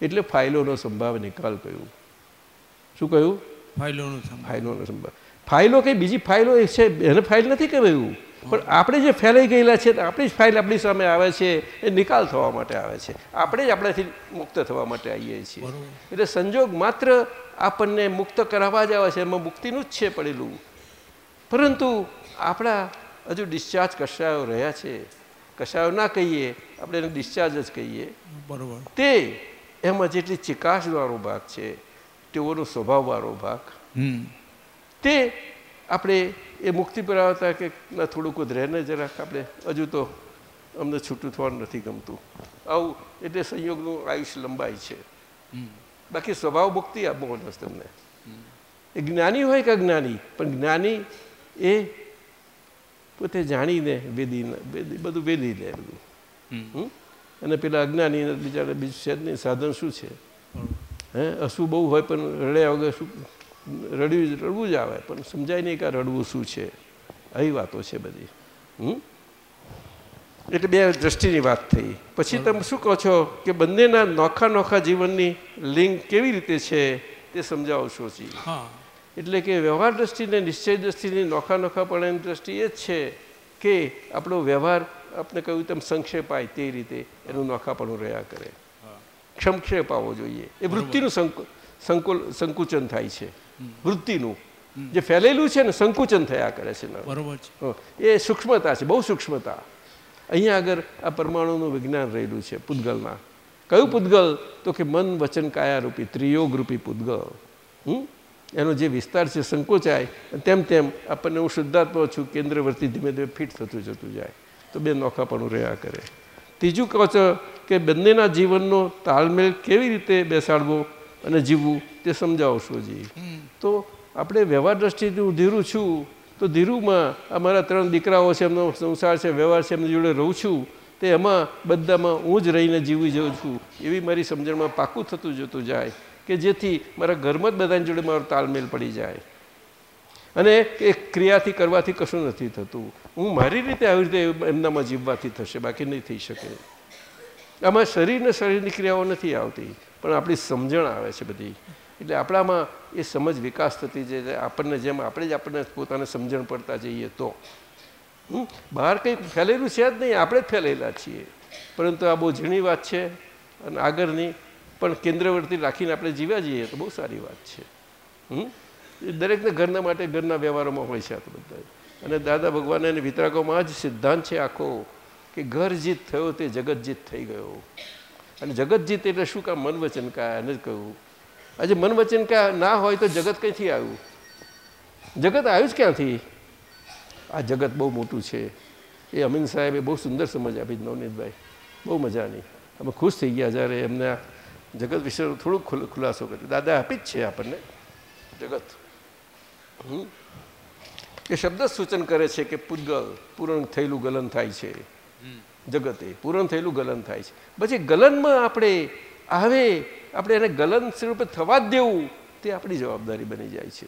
એટલે ફાઇલોનો સંભાવ નિકાલ કહ્યું શું કહ્યું? ફાઇલોનું ફાઇલોનો સંભાળ ફાઇલો કંઈ બીજી ફાઇલો છે એને ફાઇલ નથી કહેવાયું પણ આપણે જે ફેલાઈ ગયેલા છે આપણી જ ફાઇલ આપણી સામે આવે છે એ નિકાલ થવા માટે આવે છે. આપણે જ આપણાથી મુક્ત થવા માટે આવીએ છીએ. એટલે સંજોગ માત્ર આપણને મુક્ત કરાવવા જ આવે છે એમાં મુક્તિનું જ છે પડેલું. પરંતુ આપણા હજુ ડિસ્ચાર્જ કશાયો રહ્યા છે. કશાયો ના કહીએ આપણે એને ડિસ્ચાર્જ જ કહીએ. બરાબર. તે એમાં જેટલી ચિકાસવાળો ભાગ છે તેઓનો સ્વભાવવાળો ભાગ. તે આપણે એ મુક્તિ પર આવતા કે ના થોડુંક જ રહે જરાક આપણે. હજુ તો અમને છૂટું થવાનું નથી ગમતું. આવું એટલે સંયોગનું આયુષ્ય લંબાય છે. બાકી સ્વભાવ મુક્તિ આપવાનો તમને. એ જ્ઞાની હોય કે અજ્ઞાની? પણ જ્ઞાની એ પોતે જાણીને વેદી બધું વેદી લે બધું. અને પેલા અજ્ઞાની બિચારા બીજું છે જ નહીં. સાધન શું છે? હે? હસવું બહુ હોય પણ રડ્યા વગર શું? રડવું રડવું જ આવે પણ સમજાય નહીં કે રડવું શું છે. આવી વાતો છે બધી. હમ? એટલે બે દ્રષ્ટિની વાત થઈ. પછી તમે શું કહો છો કે બંનેના નોખા નોખા જીવનની લિંક કેવી રીતે છે તે સમજાવો છો એટલે કે વ્યવહાર દ્રષ્ટિને નિશ્ચય દ્રષ્ટિની નોખા નોખાપણાની દ્રષ્ટિ એ જ છે કે આપણો વ્યવહાર આપણે કહ્યું તેમ સંક્ષેપાય તે રીતે એનું નોખાપણું રહ્યા કરે. ક્ષમક્ષેપ આવવો જોઈએ. એ વૃત્તિનું સંકુલ સંકુચન થાય છે. વૃત્તિનું. જે ફેલેલું છે ને સંકુચન થયા કરે છે બરોબર છે. એ સૂક્ષ્મતા છે બહુ સૂક્ષ્મતા. અહીંયા આગળ આ પરમાણુનું વિજ્ઞાન રહેલું છે પૂતગલના. કયું પૂતગલ? તો કે મન વચન કાયારૂપી ત્રિયોગ રૂપી પૂતગલ. હમ? એનો જે વિસ્તાર છે સંકોચાય તેમ તેમ આપણને હું શુદ્ધાત્મા છું કેન્દ્રવર્તી ધીમે ધીમે ફિટ થતું જતું જાય. તો બે નોખાપણું રહ્યા કરે. ત્રીજું કહો છો કે બંનેના જીવનનો તાલમેલ કેવી રીતે બેસાડવો અને જીવવું તે સમજાવશો જી. તો આપણે વ્યવહાર દ્રષ્ટિથી હું ધીરું છું તો ધીરુમાં અમારા ત્રણ દીકરાઓ છે એમનો સંસાર છે વ્યવહાર છે એમની જોડે રહું છું તે એમાં બધામાં હું જ રહીને જીવી જાઉં છું. એવી મારી સમજણમાં પાકું થતું જતું જાય કે જેથી મારા ઘરમાં જ બધાની જોડે મારો તાલમેલ પડી જાય. અને એ ક્રિયાથી કરવાથી કશું નથી થતું. હું મારી રીતે આવી રીતે એમનામાં જીવવાથી થશે, બાકી નહીં થઈ શકે. આમાં શરીરને શરીરની ક્રિયાઓ નથી આવતી, પણ આપણી સમજણ આવે છે બધી. એટલે આપણામાં એ સમજ વિકાસ થતી જાય આપણને જેમ આપણે જ આપણને પોતાને સમજણ પડતા જઈએ તો. બહાર કંઈક ફેલેલું છે જ નહીં, આપણે જ ફેલેલા છીએ. પરંતુ આ બહુ ઝીણી વાત છે અને આગળની, પણ કેન્દ્રવર્તી રાખીને આપણે જીવ્યા જઈએ તો બહુ સારી વાત છે. દરેકને ઘરના માટે ઘરના વ્યવહારોમાં હોય છે આ તો બધા અને દાદા ભગવાન અને વિતરાકોમાં જ સિદ્ધાંત છે આખો કે ઘર જીત થયો તે જગત જીત થઈ ગયો. અને જગતજીત એટલે શું કામ? મન વચન એને જ કહ્યું આજે મન વચન ના હોય તો જગત કંઈથી આવ્યું? જગત આવ્યું જ ક્યાંથી? આ જગત બહુ મોટું છે. એ અમીન સાહેબે બહુ સુંદર સમજ આપી નવનીતભાઈ. બહુ મજાની. અમે ખુશ થઈ ગયા જ્યારે એમને જગત વિશે થોડુંક ખુલાસો કર્યો. દાદા આપી જ છે આપણને. જગત. કે શબ્દ સૂચન કરે છે કે પૂતગલ પૂરણ થયેલું ગલન થાય છે. જગતે પૂરણ થયેલું ગલન થાય છે. પછી ગલનમાં આપણે આવે આપણે એને ગલન સ્વરૂપે થવા જ દેવું તે આપણી જવાબદારી બની જાય છે.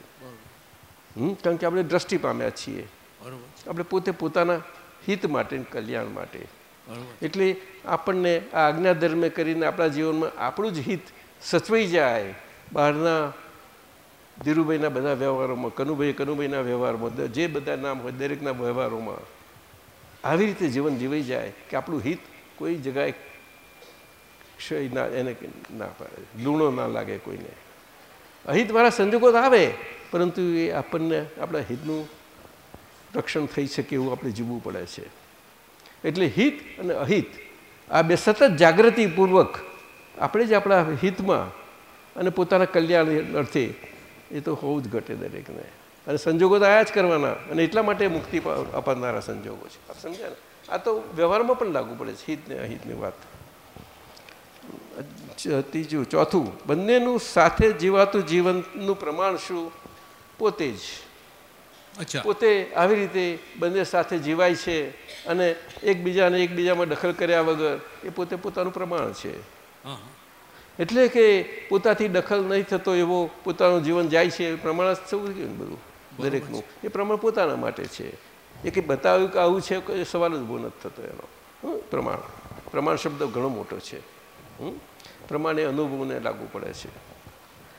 હમ કારણ કે આપણે દ્રષ્ટિ પામ્યા છીએ. આપણે પોતે પોતાના હિત માટે કલ્યાણ માટે. એટલે આપણને આ આજ્ઞા ધર્મે કરીને આપણા જીવનમાં આપણું જ હિત સચવાઈ જાય. બહારના ધીરુભાઈના બધા વ્યવહારોમાં કનુભાઈ કનુભાઈના વ્યવહારમાં જે બધા નામ હોય દરેકના વ્યવહારોમાં આવી રીતે જીવન જીવાઈ જાય કે આપણું હિત કોઈ જગાએ ક્ષય ના, એને ના પાડે, લૂણો ના લાગે કોઈને. અહિતવાળા સંજોગો આવે, પરંતુ એ આપણને, આપણા હિતનું રક્ષણ થઈ શકે એવું આપણે જીવવું પડે છે. એટલે હિત અને અહિત, આ બે સતત જાગૃતિપૂર્વક આપણે જ આપણા હિતમાં અને પોતાના કલ્યાણ અર્થે એ તો હોવું જ ઘટે દરેકને. અને સંજોગો તો આયા જ કરવાના. અને એટલા માટે મુક્તિ અપાવનારા સંજોગો છે. આપ સમજ્યા ને? આ તો વ્યવહારમાં પણ લાગુ પડે છે હિતને અહિતની વાત. ત્રીજું ચોથું. બંનેનું સાથે જીવાતું જીવનનું પ્રમાણ શું? પોતે જ. પોતે આવી રીતે બંને સાથે જીવાય છે અને એકબીજાને એકબીજામાં દખલ કર્યા વગર એ પોતે પોતાનું પ્રમાણ છે. એટલે કે પોતાથી દખલ નહીં થતો એવો પોતાનું જીવન જાય છે એ પ્રમાણ જ થવું જોઈએ બધું દરેકનું. એ પ્રમાણ પોતાના માટે છે. એ કંઈ બતાવ્યું કે આવું છે કે સવાલ જ ઊભો નથી થતો એનો? પ્રમાણ. પ્રમાણ શબ્દ ઘણો મોટો છે. પ્રમાણે અનુભવને લાગુ પડે છે.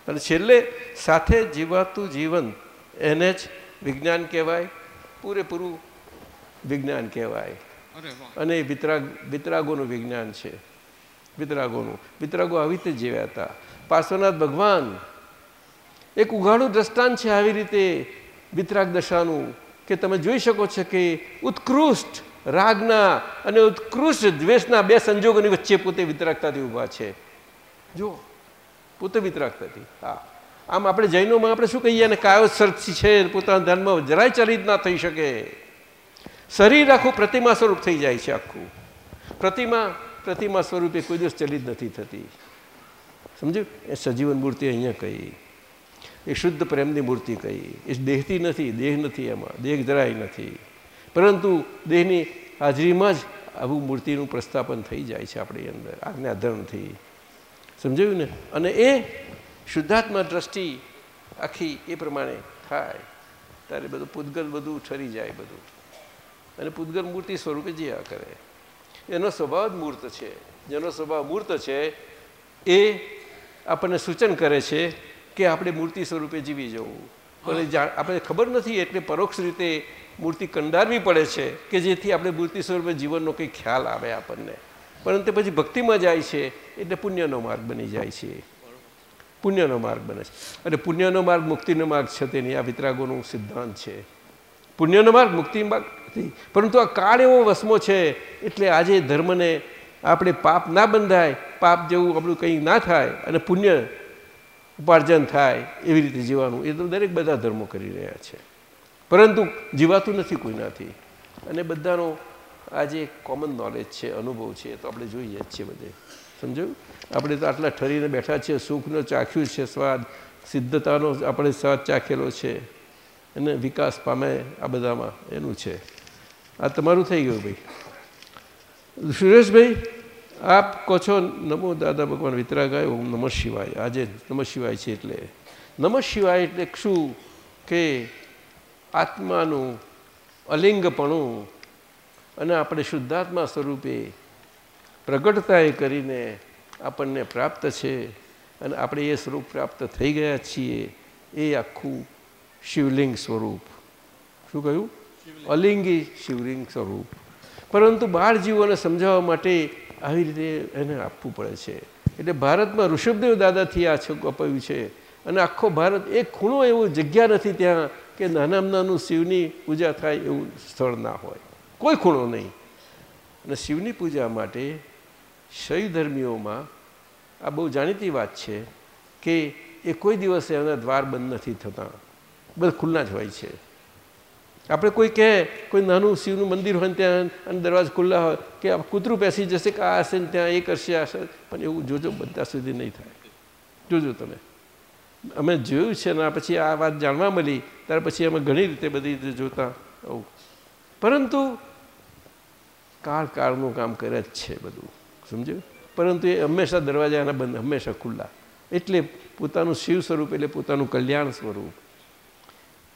અને છેલ્લે સાથે જીવાતું જીવન એને જ વિજ્ઞાન કહેવાય પૂરેપૂરું વિજ્ઞાન કહેવાય. અને એ વિતરાગ વિતરાગોનું વિજ્ઞાન છે. વિતરાગોનું. વિતરાગો આવી રીતે જીવ્યા હતા. પાર્શ્વનાથ ભગવાન એક ઉઘાડું દ્રષ્ટાંત છે આવી રીતે વિતરાગ દશાનું, કે તમે જોઈ શકો છો કે ઉત્કૃષ્ટ રાગના અને ઉત્કૃષ્ટ દ્વેષના બે સંજોગોની વચ્ચે પોતે વિતરાગતાથી ઊભા છે. જો પોતે વિતરાગતાથી. હા. આમ આપણે જૈનોમાં આપણે શું કહીએ? અને કાયો સર્ચ છે પોતાના ધર્મ જરાય ચલિત ના થઈ શકે. શરીર આખું પ્રતિમા સ્વરૂપ થઈ જાય છે આખું. પ્રતિમા પ્રતિમા સ્વરૂપે કોઈ દિવસ ચલિત નથી થતી. સમજ્યું? એ સજીવન મૂર્તિ અહીંયા કહી એ શુદ્ધ પ્રેમની મૂર્તિ કહી એ દેહથી નથી, દેહ નથી એમાં, દેહ જરાય નથી. પરંતુ દેહની હાજરીમાં જ આવું મૂર્તિનું પ્રસ્થાપન થઈ જાય છે આપણી અંદર, આજ્ઞાધર્મથી. સમજાયું ને? અને એ શુદ્ધાત્મા દ્રષ્ટિ આખી એ પ્રમાણે થાય. ત્યારે બધું પૂતગલ બધું ઠરી જાય બધું. અને પૂતગલ મૂર્તિ સ્વરૂપે જીયા કરે. એનો સ્વભાવ જ મૂર્ત છે. જેનો સ્વભાવ મૂર્ત છે એ આપણને સૂચન કરે છે કે આપણે મૂર્તિ સ્વરૂપે જીવી જવું. પણ આપણે ખબર નથી એટલે પરોક્ષ રીતે મૂર્તિ કંડારવી પડે છે કે જેથી આપણે મૂર્તિ સ્વરૂપે જીવનનો કંઈ ખ્યાલ આવે આપણને. પરંતુ પછી ભક્તિમાં જાય છે એટલે પુણ્યનો માર્ગ બની જાય છે. પુણ્યનો માર્ગ બને છે. અને પુણ્યનો માર્ગ મુક્તિનો માર્ગ છે તેની આ વિતરાગોનું સિદ્ધાંત છે. પુણ્યનો માર્ગ મુક્તિ માર્ગ નથી. પરંતુ આ કાળ એવો વસમો છે, એટલે આજે ધર્મને આપણે પાપ ના બંધાય, પાપ જેવું આપણું કંઈ ના થાય અને પુણ્ય ઉપાર્જન થાય એવી રીતે જીવવાનું. એ તો દરેક બધા ધર્મો કરી રહ્યા છે. પરંતુ જીવાતું નથી કોઈનાથી અને બધાનો આજે કોમન નોલેજ છે, અનુભવ છે તો આપણે જોઈએ જ છીએ બધે. સમજ્યું? આપણે તો આટલા ઠરીને બેઠા છીએ, સુખનો ચાખ્યું છે સ્વાદ, સિદ્ધતાનો આપણે સ્વાદ ચાખેલો છે. અને વિકાસ પામે આ બધામાં. એનું છે. આ તમારું થઈ ગયું ભાઈ. સુરેશભાઈ, આપ કહો છો, નમો દાદા ભગવાન વિતરાગાય, ઓમ નમઃ શિવાય. આજે નમઃ શિવાય છે એટલે. નમઃ શિવાય એટલે શું? કે આત્માનું અલિંગપણું અને આપણે શુદ્ધાત્મા સ્વરૂપે પ્રગટતાએ કરીને આપણને પ્રાપ્ત છે અને આપણે એ સ્વરૂપ પ્રાપ્ત થઈ ગયા છીએ, એ આખું શિવલિંગ સ્વરૂપ. શું કહ્યું? અલિંગી શિવલિંગ સ્વરૂપ. પરંતુ બાળ જીવોને સમજાવવા માટે આવી રીતે એને આપવું પડે છે. એટલે ભારતમાં ઋષભદેવ દાદાથી આ છોક અપાયું છે. અને આખો ભારત એક ખૂણો એવું જગ્યા નથી ત્યાં કે નાનામાં નાનું શિવની પૂજા થાય એવું સ્થળ ના હોય. કોઈ ખૂણો નહીં. અને શિવની પૂજા માટે શૈવ ધર્મીઓમાં આ બહુ જાણીતી વાત છે કે એ કોઈ દિવસે એના દ્વાર બંધ નથી થતા. બધા ખુલ્લા જ હોય છે. આપણે કોઈ કહે, કોઈ નાનું શિવનું મંદિર હોય ત્યાં અને દરવાજા ખુલ્લા હોય, કે કૂતરું બેસી જશે કે આ હશે ને ત્યાં એ કરશે આ હશે, પણ એવું જોજો બધા સુધી નહીં થાય. જોજો તમે. અમે જોયું છે ને પછી આ વાત જાણવા મળી, ત્યાર પછી અમે ઘણી રીતે બધી રીતે જોતા આવું પરંતુ કાળ કાળનું કામ કરે જ છે બધું. સમજ્યું? પરંતુ એ હંમેશા દરવાજા એના બંધ, હંમેશા ખુલ્લા. એટલે પોતાનું શિવ સ્વરૂપ, એટલે પોતાનું કલ્યાણ સ્વરૂપ.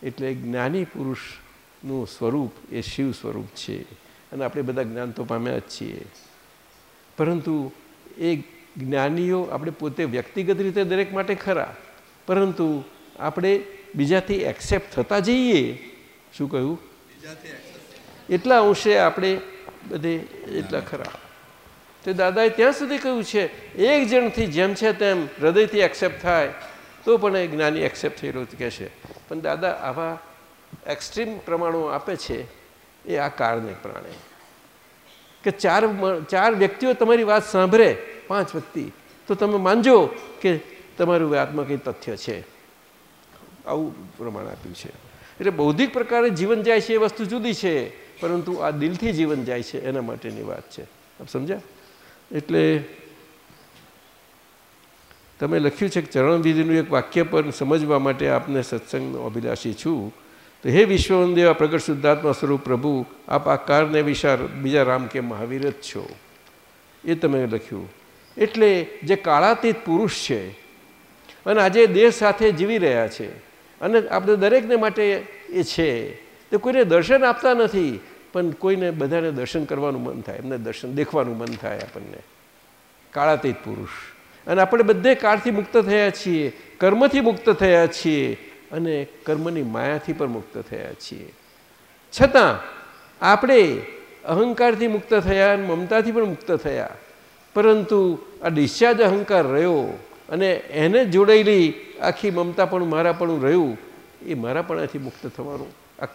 એટલે જ્ઞાની પુરુષનું સ્વરૂપ એ શિવ સ્વરૂપ છે. અને આપણે બધા જ્ઞાન તો પામ્યા જ છીએ. પરંતુ એ જ્ઞાનીઓ આપણે પોતે વ્યક્તિગત રીતે દરેક માટે ખરા. પરંતુ આપણે બીજાથી એક્સેપ્ટ થતા જઈએ. શું કહ્યું? એટલા અંશે આપણે બધે એટલા ખરા. તે દાદાએ ત્યાં સુધી કહ્યું છે એક જણથી જેમ છે તેમ હૃદયથી એક્સેપ્ટ થાય તો પણ એ જ્ઞાની એક્સેપ્ટ થયેલો કહે છે. પણ દાદા આવા એક્સ્ટ્રીમ પ્રમાણો આપે છે એ આ કાળને પ્રાણે. કે ચાર ચાર વ્યક્તિઓ તમારી વાત સાંભળે, પાંચ વ્યક્તિ, તો તમે માનજો કે તમારું વાતમાં કંઈ તથ્ય છે. આવું પ્રમાણ આપ્યું છે. એટલે બૌદ્ધિક પ્રકારે જીવન જાય છે એ વસ્તુ જુદી છે, પરંતુ આ દિલથી જીવન જાય છે એના માટેની વાત છે. આપ સમજ્યા? એટલે તમે લખ્યું છે કે ચરણવિધિનું એક વાક્ય પણ સમજવા માટે આપને સત્સંગનો અભિલાષી છું. તો હે વિશ્વવંદેવા પ્રગટ શુદ્ધાત્મા સ્વરૂપ પ્રભુ, આપ આ કારને વિશાર બીજા રામ કે મહાવીર જ છો. એ તમે લખ્યું. એટલે જે કાળાતીત પુરુષ છે, અને આજે દેહ સાથે જીવી રહ્યા છે, અને આપણે દરેકને માટે એ છે, તે કોઈને દર્શન આપતા નથી, પણ કોઈને બધાને દર્શન કરવાનું મન થાય, એમને દર્શન દેખવાનું મન થાય આપણને. કાળાતીત પુરુષ. અને આપણે બધે કાળથી મુક્ત થયા છીએ, કર્મથી મુક્ત થયા છીએ અને કર્મની માયાથી પણ મુક્ત થયા છીએ. છતાં, આપણે અહંકારથી મુક્ત થયા અને મમતાથી પણ મુક્ત થયા. પરંતુ આ ડિસ્ચાર્જ અહંકાર રહ્યો અને એને જોડાયેલી આખી મમતા પણ મારાપણું રહ્યું, એ મારાપણાથી મુક્ત થવાનું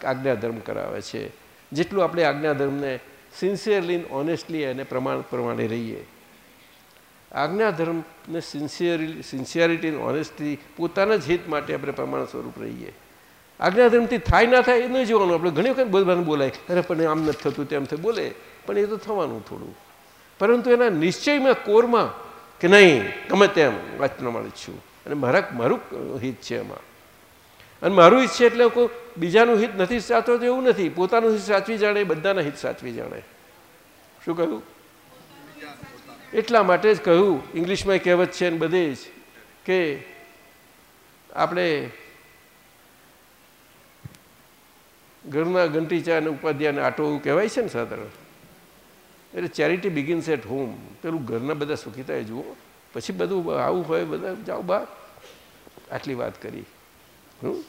આજ્ઞાધર્મ કરાવે છે. જેટલું આપણે આજ્ઞાધર્મને સિન્સિયરલી ઓનેસ્ટલી એને પ્રમાણ પ્રમાણે રહીએ. આજ્ઞાધર્મને સિન્સિયરી સિન્સિયરિટી ઓનેસ્ટી પોતાના જ હિત માટે આપણે પ્રમાણ સ્વરૂપ રહીએ. આજ્ઞાધર્મથી થાય, ના થાય એ નહીં જોવાનું. આપણે ઘણી વખત બધાને બોલાય, અરે, પણ આમ નથી થતું તેમ થઈ બોલે. પણ એ તો થવાનું થોડું. પરંતુ એના નિશ્ચયમાં, કોરમાં કે નહીં, ગમે તેમ વાત પ્રમાણે છું. અને મારા, મારું હિત છે એમાં. અને મારું હિત છે એટલે કોઈ બીજાનું હિત નથી સાચવતો એવું નથી. પોતાનું હિત સાચવી જાણે બધાના હિત સાચવી જાણે. શું કહ્યું? એટલા માટે જ કહ્યું, ઇંગ્લિશમાં કહેવત છે ને બધે જ, કે આપણે ઘરના ઘંટી ચા અને ઉપાધ્યાયને આટો એવું કહેવાય છે ને સાધારણ. એટલે ચેરિટી બિગિન્સ એટ હોમ પેલું ઘરના બધા સુખી થાય જુઓ. પછી બધું આવું હોય, બધા જાઓ બા આટલી વાત કરી. હમ?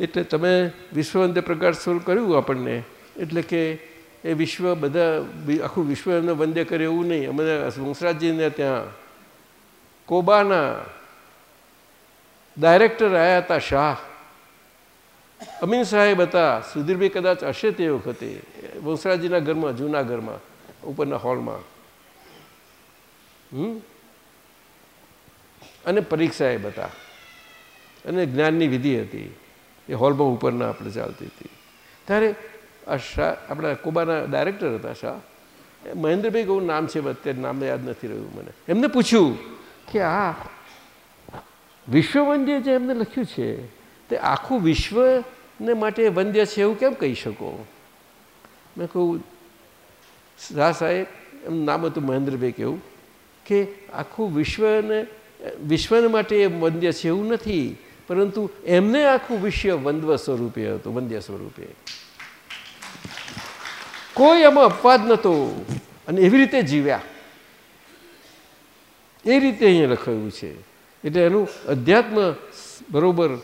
એટલે તમે વિશ્વવંતે પ્રકાશ સ્વરૂપ કર્યું આપણને. એટલે કે એ વિશ્વ બધા આખું વિશ્વ એમને વંદે કરે એવું નહીં. અમે વંશરાજજીને ત્યાં કોબાના ડાયરેક્ટર આવ્યા હતા શાહ. અમીન સાહેબ હતા, સુધીરભાઈ કદાચ હશે તે વખતે વંશરાજીના ઘરમાં, જૂના ઘરમાં, ઉપરના હોલમાં. હમ? અને પરીખ સાહેબ હતા. અને જ્ઞાનની વિધિ હતી. એ હોલમાં ઉપરના આપણે ચાલતી હતી. ત્યારે આ શાહ આપણા કુબાના ડાયરેક્ટર હતા શાહ મહેન્દ્રભાઈ કહું, નામ છે અત્યારે નામ યાદ નથી રહ્યું મને. એમને પૂછ્યું કે આ વિશ્વ વંદ્ય જે એમને લખ્યું છે, તે આખું વિશ્વને માટે વંદ્ય છે એવું કેમ કહી શકો? મેં કહું, શાહ સાહેબ એમ નામ હતું મહેન્દ્રભાઈ કેવું? કે આખું વિશ્વને વિશ્વને માટે એ વંદ્ય છે એવું નથી, પરંતુ એમને આખું વિશ્વ વંદ્વ સ્વરૂપે હતું, વંદ્ય સ્વરૂપે. કોઈ એમાં અપવાદ નહોતો. અને એવી રીતે જીવ્યા. એ રીતે અહીંયા લખાયું છે. એટલે એનું અધ્યાત્મ બરોબર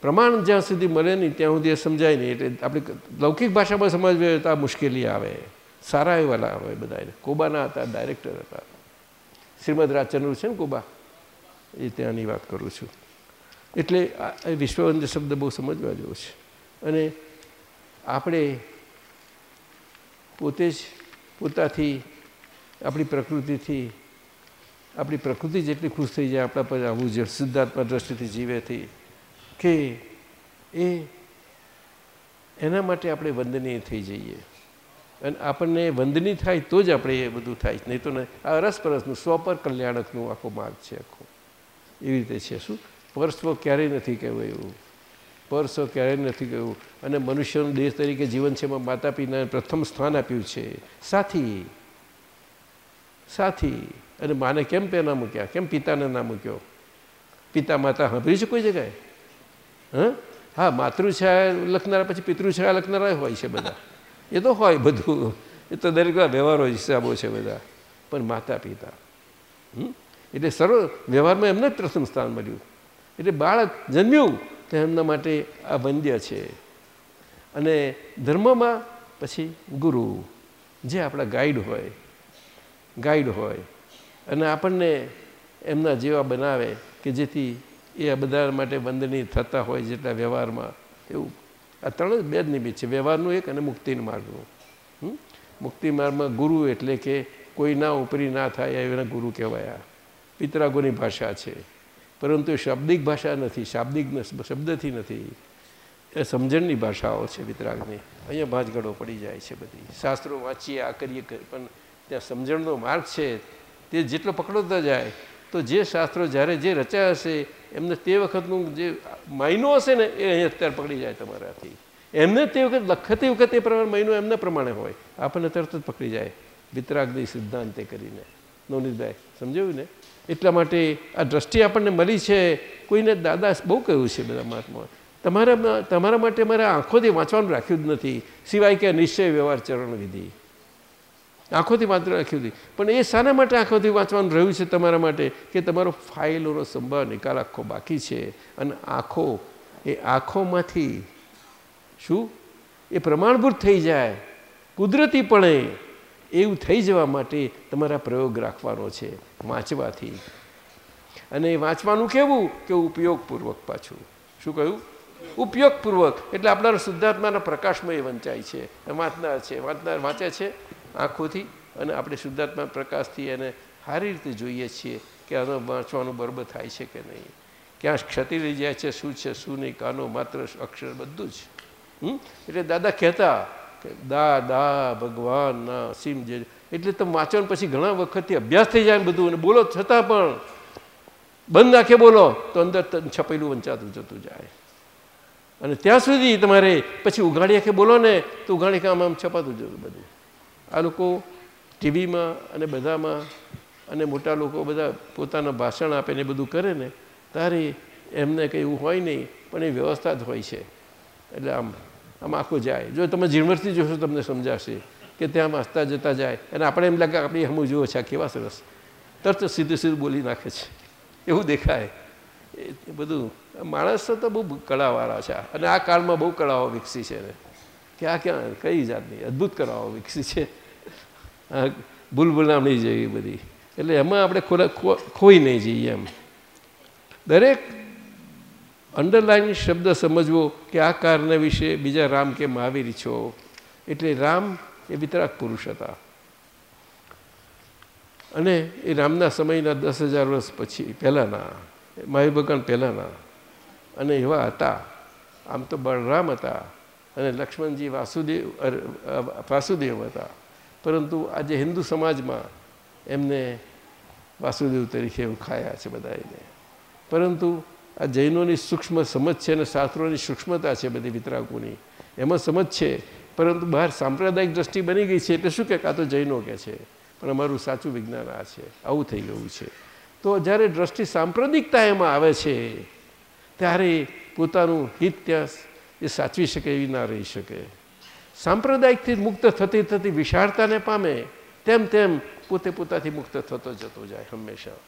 પ્રમાણ જ્યાં સુધી મળે નહીં, ત્યાં સુધી એ સમજાય નહીં. એટલે આપણે લૌકિક ભાષામાં સમજવી તો આ મુશ્કેલી આવે. સારા એવાલા આવે બધા કોબાના હતા ડાયરેક્ટર હતા. શ્રીમદ રાજચંદ્ર છે ને કોબા? એ ત્યાંની વાત કરું છું. એટલે આ વિશ્વવંદ શબ્દ બહુ સમજવા જેવો છે. અને આપણે પોતે જ પોતાથી આપણી પ્રકૃતિથી, આપણી પ્રકૃતિ જેટલી ખુશ થઈ જાય, આપણા પર આવું જ શુદ્ધાત્મા દ્રષ્ટિથી જીવેથી કે એ એના માટે આપણે વંદનીય થઈ જઈએ. અને આપણને વંદની થાય તો જ આપણે એ બધું થાય નહીં તો આ અરસપરસનું સ્વપર કલ્યાણકનું આખો માર્ગ છે આખો. એવી રીતે છે. શું? પરસ્વ ક્યારેય નથી કહેવું એવું. પરસ્વ ક્યારેય નથી કહ્યું અને મનુષ્યનું દેશ તરીકે જીવન છે એમાં માતા પિતાને પ્રથમ સ્થાન આપ્યું છે. સાથી સાથી. અને માને કેમ પેના મૂક્યા? કેમ પિતાને ના મૂક્યો? પિતા માતા સાંભળ્યું છે કોઈ જગ્યાએ? હા? હા, માતૃછાયા લખનારા પછી પિતૃછાયા લખનારા હોય છે બધા. એ તો હોય બધું. એ તો દરેક વ્યવહારો હિસાબો છે બધા. પણ માતા પિતા એટલે સર્વ વ્યવહારમાં એમને પ્રથમ સ્થાન મળ્યું. એટલે બાળક જન્મ્યું. તો એમના માટે આ વંદ્ય છે. અને ધર્મમાં પછી ગુરુ, જે આપણા ગાઈડ હોય ગાઈડ હોય, અને આપણને એમના જેવા બનાવે કે જેથી એ આ બધા માટે વંદનીય થતા હોય જેટલા વ્યવહારમાં. એવું. આ ત્રણ જ બે જ નિમિત્ત છે. વ્યવહારનું એક અને મુક્તિનું માર્ગનું. મુક્તિ માર્ગમાં ગુરુ એટલે કે કોઈ ના ઉપરી ના થાય એના ગુરુ કહેવાયા. પિતરાગોની ભાષા છે. પરંતુ શાબ્દિક ભાષા નથી શાબ્દિક શબ્દથી નથી. એ સમજણની ભાષાઓ છે વિતરાગની. અહીંયા ભાંજગડો પડી જાય છે બધી. શાસ્ત્રો વાંચીએ, આ કરીએ પણ ત્યાં સમજણનો માર્ગ છે. તે જેટલો પકડોતા જાય, તો જે શાસ્ત્રો જ્યારે જે રચાયા હશે, એમને તે વખતનું જે માયનો હશે ને, એ અહીં અત્યારે પકડી જાય તમારાથી. એમને તે વખત, લખતી વખત એ પ્રમાણે મહિનો એમના પ્રમાણે હોય. આપણને તરત જ પકડી જાય વિતરાગની સિદ્ધાંતે કરીને. નવનીતભાઈ, સમજાયું ને? એટલા માટે આ દ્રષ્ટિ આપણને મળી છે. કોઈને દાદા બહુ કહ્યું છે બધા મહાત્મા તમારા તમારા માટે મારે આંખોથી વાંચવાનું રાખ્યું જ નથી. સિવાય કે નિશ્ચય વ્યવહાર ચરણ વિધિ. આંખોથી માત્ર રાખ્યું હતી પણ એ શાના માટે આંખોથી વાંચવાનું રહ્યું છે તમારા માટે? કે તમારો ફાઇલોનો સંભાળ નિકાલ આખો બાકી છે? અને આંખો, એ આંખોમાંથી શું? એ પ્રમાણભૂત થઈ જાય. કુદરતીપણે એવું થઈ જવા માટે તમારા પ્રયોગ રાખવાનો છે, વાંચવાથી. અને વાંચવાનું કેવું? કે ઉપયોગપૂર્વક પાછું. શું કહ્યું? ઉપયોગપૂર્વક. એટલે આપણા શુદ્ધાત્માના પ્રકાશમાં એ વંચાય છે. વાંચનાર છે. વાંચનાર વાંચે છે આંખોથી અને આપણે શુદ્ધાત્મા પ્રકાશથી એને સારી રીતે જોઈએ છીએ કે આનો વાંચવાનું બરોબર થાય છે કે નહીં. ક્યાં ક્ષતિ રહી જાય છે, શું છે, શું નહીં, કાનો, માત્ર, અક્ષર બધું જ. એટલે દાદા કહેતા દા દા ભગવાનના અસીમ જે. એટલે તમે વાંચો પછી ઘણા વખતથી અભ્યાસ થઈ જાય બધું, અને બોલો છતાં પણ. બંધ નાખે બોલો, તો અંદર છપેલું વંચાતું જતું જાય. અને ત્યાં સુધી તમારે પછી ઉઘાડી આંખે બોલો ને, તો ઉઘાડી કામ આમ છપાતું જતું બધું. આ લોકો ટીવીમાં અને બધામાં અને મોટા લોકો બધા પોતાના ભાષણ આપે ને બધું કરે ને, તારે એમને કંઈ એવું હોય નહીં, પણ એ વ્યવસ્થા જ હોય છે. એટલે આમ આમ આખું જાય. જો તમે ઝીણવટથી જોશો તમને સમજાશે કે ત્યાં વાંચતા જતા જાય. અને આપણે એમ લાગે આપણે હમું જુઓ છે કેવા સરસ. તરત સીધું સીધું બોલી નાખે છે. એવું દેખાય. એ બધું. માણસ તો બહુ કળાવાળા છે. અને આ કાળમાં બહુ કળાઓ વિકસી છે ને ક્યાં ક્યાં, કઈ જાતની અદ્ભુત કળાઓ વિકસી છે. ભૂલભૂલામણી જેવી બધી. એટલે એમાં આપણે ખોરા ખોઈ નહીં જઈએ એમ. દરેક અંડરલાઈન શબ્દ સમજવો કે આ કારના વિશે બીજા રામ કે મહાવીર છો? એટલે રામ એ વિતરાક પુરુષ હતા. અને એ રામના સમયના દસ હજાર વર્ષ પછી, પહેલાંના મહાવીર ભગવાન પહેલાંના, અને એવા હતા. આમ તો બળરામ હતા અને લક્ષ્મણજી વાસુદેવ વાસુદેવ હતા. પરંતુ આજે હિન્દુ સમાજમાં એમને વાસુદેવ તરીકે ઓળખાયા છે બધા પરંતુ આ જૈનોની સૂક્ષ્મ સમજ છે અને શાસ્ત્રોની સૂક્ષ્મતા છે બધી વિતરાકોની એમાં સમજ છે, પરંતુ બહાર સાંપ્રદાયિક દ્રષ્ટિ બની ગઈ છે એટલે શું કે કાં તો જૈનો કહે છે. પણ અમારું સાચું વિજ્ઞાન આ છે, આવું થઈ ગયું છે. તો જ્યારે દ્રષ્ટિ સાંપ્રદાયિકતા એમાં આવે છે, ત્યારે પોતાનું હિત એ સાચવી શકે એવી ના રહી શકે. સાંપ્રદાયિકથી મુક્ત થતી થતી વિશાળતાને પામે, તેમ તેમ પોતે પોતાથી મુક્ત થતો જતો જાય હંમેશા.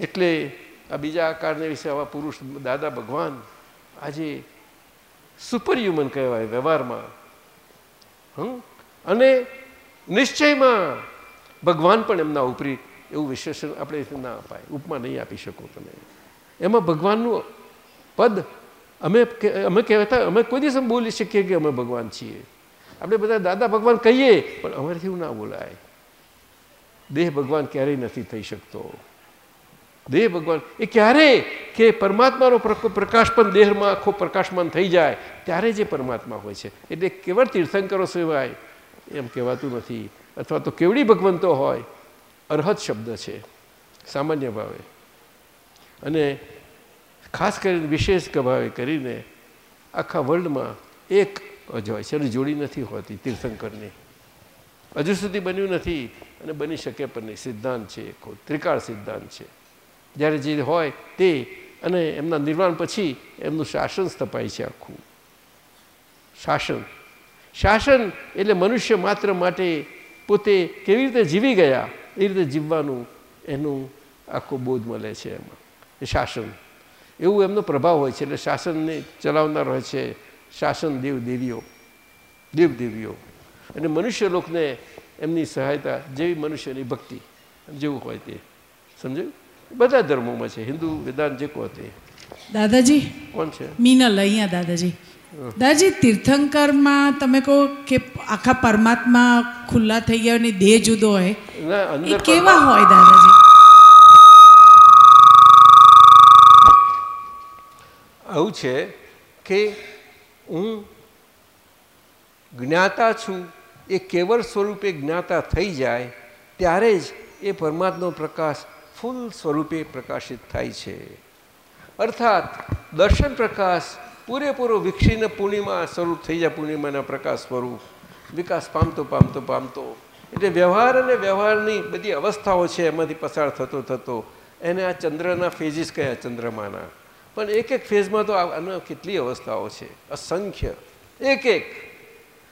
એટલે આ બીજા આકારને વિશે આવા પુરુષ દાદા ભગવાન આજે સુપર હ્યુમન કહેવાય વ્યવહારમાં. હં અને નિશ્ચયમાં ભગવાન પણ એમના ઉપરી એવું વિશેષણ આપણે ના અપાય. ઉપમા નહીં આપી શકો તમે. એમાં ભગવાનનું પદ, અમે અમે કહેતા, અમે કોઈ દિવસ બોલી શકીએ કે અમે ભગવાન છીએ. આપણે બધા દાદા ભગવાન કહીએ, પણ અમારેથી એવું ના બોલાય. દેહ ભગવાન ક્યારેય નથી થઈ શકતો. દેહ ભગવાન. એ ક્યારે કે પરમાત્માનો પ્રકાશ પણ દેહમાં આખો પ્રકાશમાન થઈ જાય, ત્યારે જે પરમાત્મા હોય છે. એટલે કેવળ તીર્થંકરો સિવાય એમ કહેવાતું નથી. અથવા તો કેવડી ભગવંતો હોય, અરહત શબ્દ છે, સામાન્ય ભાવે. અને ખાસ કરીને, વિશેષ ભાવે કરીને, આખા વર્લ્ડમાં એક જ હોય છે અને જોડી નથી હોતી તીર્થંકરની. હજુ સુધી બન્યું નથી અને બની શકે પણ નહીં. સિદ્ધાંત છે એક ત્રિકાળ સિદ્ધાંત છે. જ્યારે જે હોય તે અને એમના નિર્માણ પછી એમનું શાસન સ્થપાય છે આખું. શાસન. શાસન એટલે મનુષ્ય માત્ર માટે પોતે કેવી રીતે જીવી ગયા, એ રીતે જીવવાનું એનું આખો બોધ મળે છે એમાં. શાસન. એવું એમનો પ્રભાવ હોય છે એટલે શાસનને ચલાવનાર હોય છે શાસન દેવ દેવીઓ દેવ દેવીઓ અને મનુષ્ય લોકને એમની સહાયતા જેવી મનુષ્યની ભક્તિ જેવું હોય તે. સમજાયું? બધા ધર્મોમાં છે. હિન્દુ વેદાંત જે કહો તે. દાદાજી? કોણ છે? મીનલ અહીંયા દાદાજી. દાદાજી તીર્થંકરમાં તમે કહો કે આખા પરમાત્મા ખુલ્લા થઈ ગયા અને દેહ જુદો હોય એ કેવા હોય દાદાજી? આવું છે કે હું જ્ઞાતા છું એ કેવળ સ્વરૂપે જ્ઞાતા થઈ જાય ત્યારે જ એ પરમાત્માનો પ્રકાશ ફૂલ સ્વરૂપે પ્રકાશિત થાય છે. અર્થાત, દર્શન પ્રકાશ પૂરેપૂરો વિકસીને પૂર્ણિમા સ્વરૂપ થઈ જાય, પૂર્ણિમાના પ્રકાશ સ્વરૂપ. વિકાસ પામતો પામતો પામતો. એટલે વ્યવહાર અને વ્યવહારની બધી અવસ્થાઓ છે, એમાંથી પસાર થતો થતો. એને આ ચંદ્રના ફેઝિસ કયા, ચંદ્રમાના? પણ એક એક ફેઝમાં તો આના કેટલી અવસ્થાઓ છે? અસંખ્ય. એક એક.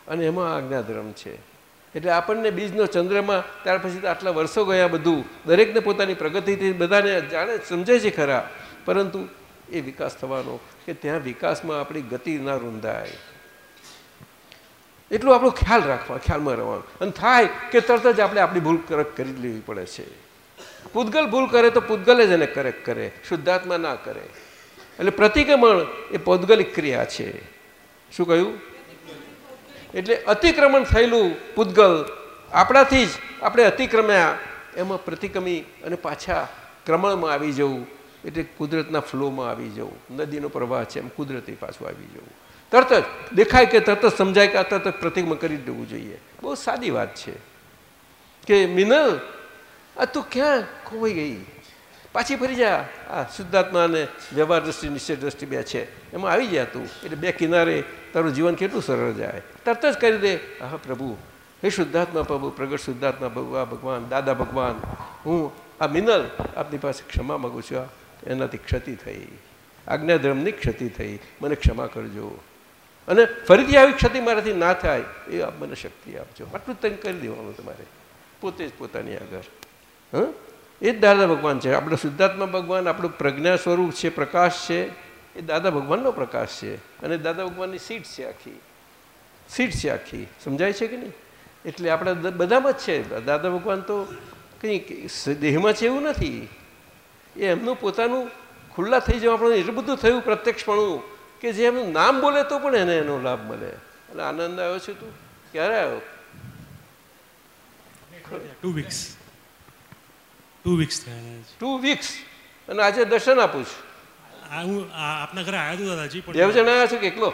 અને એમાં આજ્ઞાધર્મ છે. એટલે આપણને બીજનો ચંદ્રમાં, ત્યાર પછી આટલા વર્ષો ગયા બધું. દરેકને પોતાની પ્રગતિથી બધાને જાણે, સમજે છે ખરા. પરંતુ એ વિકાસ થવાનો કે ત્યાં વિકાસમાં આપણી ગતિ ના રૂંધાય. એટલું આપણો ખ્યાલ રાખવા, ખ્યાલમાં રહેવાનું. અને થાય કે તરત જ આપણે આપણી ભૂલ કરેક્ટ કરી લેવી પડે છે. પૂતગલ ભૂલ કરે તો પૂતગલે જ એને કરેક્ટ કરે. શુદ્ધાત્મા ના કરે. એટલે પ્રતિક્રમણ એ પૌદગલિક ક્રિયા છે. શું કહ્યું? એટલે અતિક્રમણ થયેલું પૂતગલ આપણાથી જ, આપણે અતિક્રમ્યા, એમાં પ્રતિક્રમી અને પાછા ક્રમણમાં આવી જવું, એટલે કુદરતના ફ્લોમાં આવી જવું, નદીનો પ્રવાહ છે એમ કુદરતી પાછું આવી જવું. તરત જ દેખાય કે તરત જ સમજાય કે આ તરત પ્રતિક્રમણ કરી દેવું જોઈએ. બહુ સાદી વાત છે. કે મિનલ, આ તું ક્યાં ખોવાઈ ગઈ? પાછી ફરી જા. આ શુદ્ધાત્મા અને વ્યવહાર દ્રષ્ટિ, નિશ્ચય દ્રષ્ટિ બે છે. એમાં આવી જા તું. એટલે બે કિનારે તારું જીવન કેટલું સરળ જાય? તરત જ કરી દે હા, પ્રભુ, હે શુદ્ધાત્મા પ્રભુ, પ્રગટ શુદ્ધાત્મા ભગવા ભગવાન, દાદા ભગવાન, હું આ મિનલ આપની પાસે ક્ષમા માગું છું એનાથી ક્ષતિ થઈ, આજ્ઞાધર્મની ક્ષતિ થઈ, મને ક્ષમા કરજો. અને ફરીથી આવી ક્ષતિ મારાથી ના થાય, એ આપ મને શક્તિ આપજો. આટલું જ કરી દેવાનું તમારે, પોતે જ પોતાની આગળ. હં? એ જ દાદા ભગવાન છે. આપણો શુદ્ધાત્મા ભગવાન, આપણું પ્રજ્ઞા સ્વરૂપ છે, પ્રકાશ છે, એ દાદા ભગવાનનો પ્રકાશ છે. અને દાદા ભગવાનની સીટ છે આખી. સીટ છે આખી. સમજાય છે કે નહીં? એટલે આપણા બધામાં જ છે. દાદા ભગવાન તો કંઈ દેહમાં છે એવું નથી. એ એમનું પોતાનું ખુલ્લા થઈ જવા આપણને એટલું બધું થયું પ્રત્યક્ષપણું કે જે એમનું નામ બોલે તો પણ એને એનો લાભ મળે. અને આનંદ આવ્યો છે તું? ક્યારે આવ્યો? Two weeks two weeks two weeks અને આજે દર્શન આપું છું. હું આપના ઘરે આવ્યો હતો દાદાજી પણ જણ આવ્યા છે કે એકલો?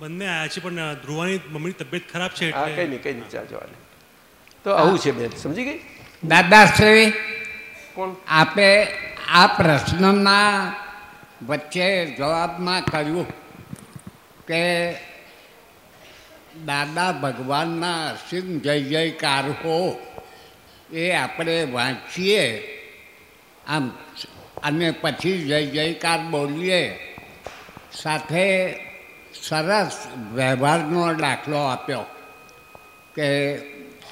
બંને આવ્યા છે પણ ધ્રુવાની મમ્મીની તબિયત ખરાબ છે હા કઈ નહીં કઈ નહીં ચા જવાની. તો આવું છે બેન સમજી ગઈ? દાદાશ્રી કોણ? આપે આ પ્રશ્નના વચ્ચે જવાબમાં કહ્યું કે દાદા ભગવાનના અસીમ જય જયકાર હો એ આપણે વાંચીએ. આમ અને પછી જય જયકાર બોલીએ. સાથે સરસ વ્યવહારનો દાખલો આપ્યો કે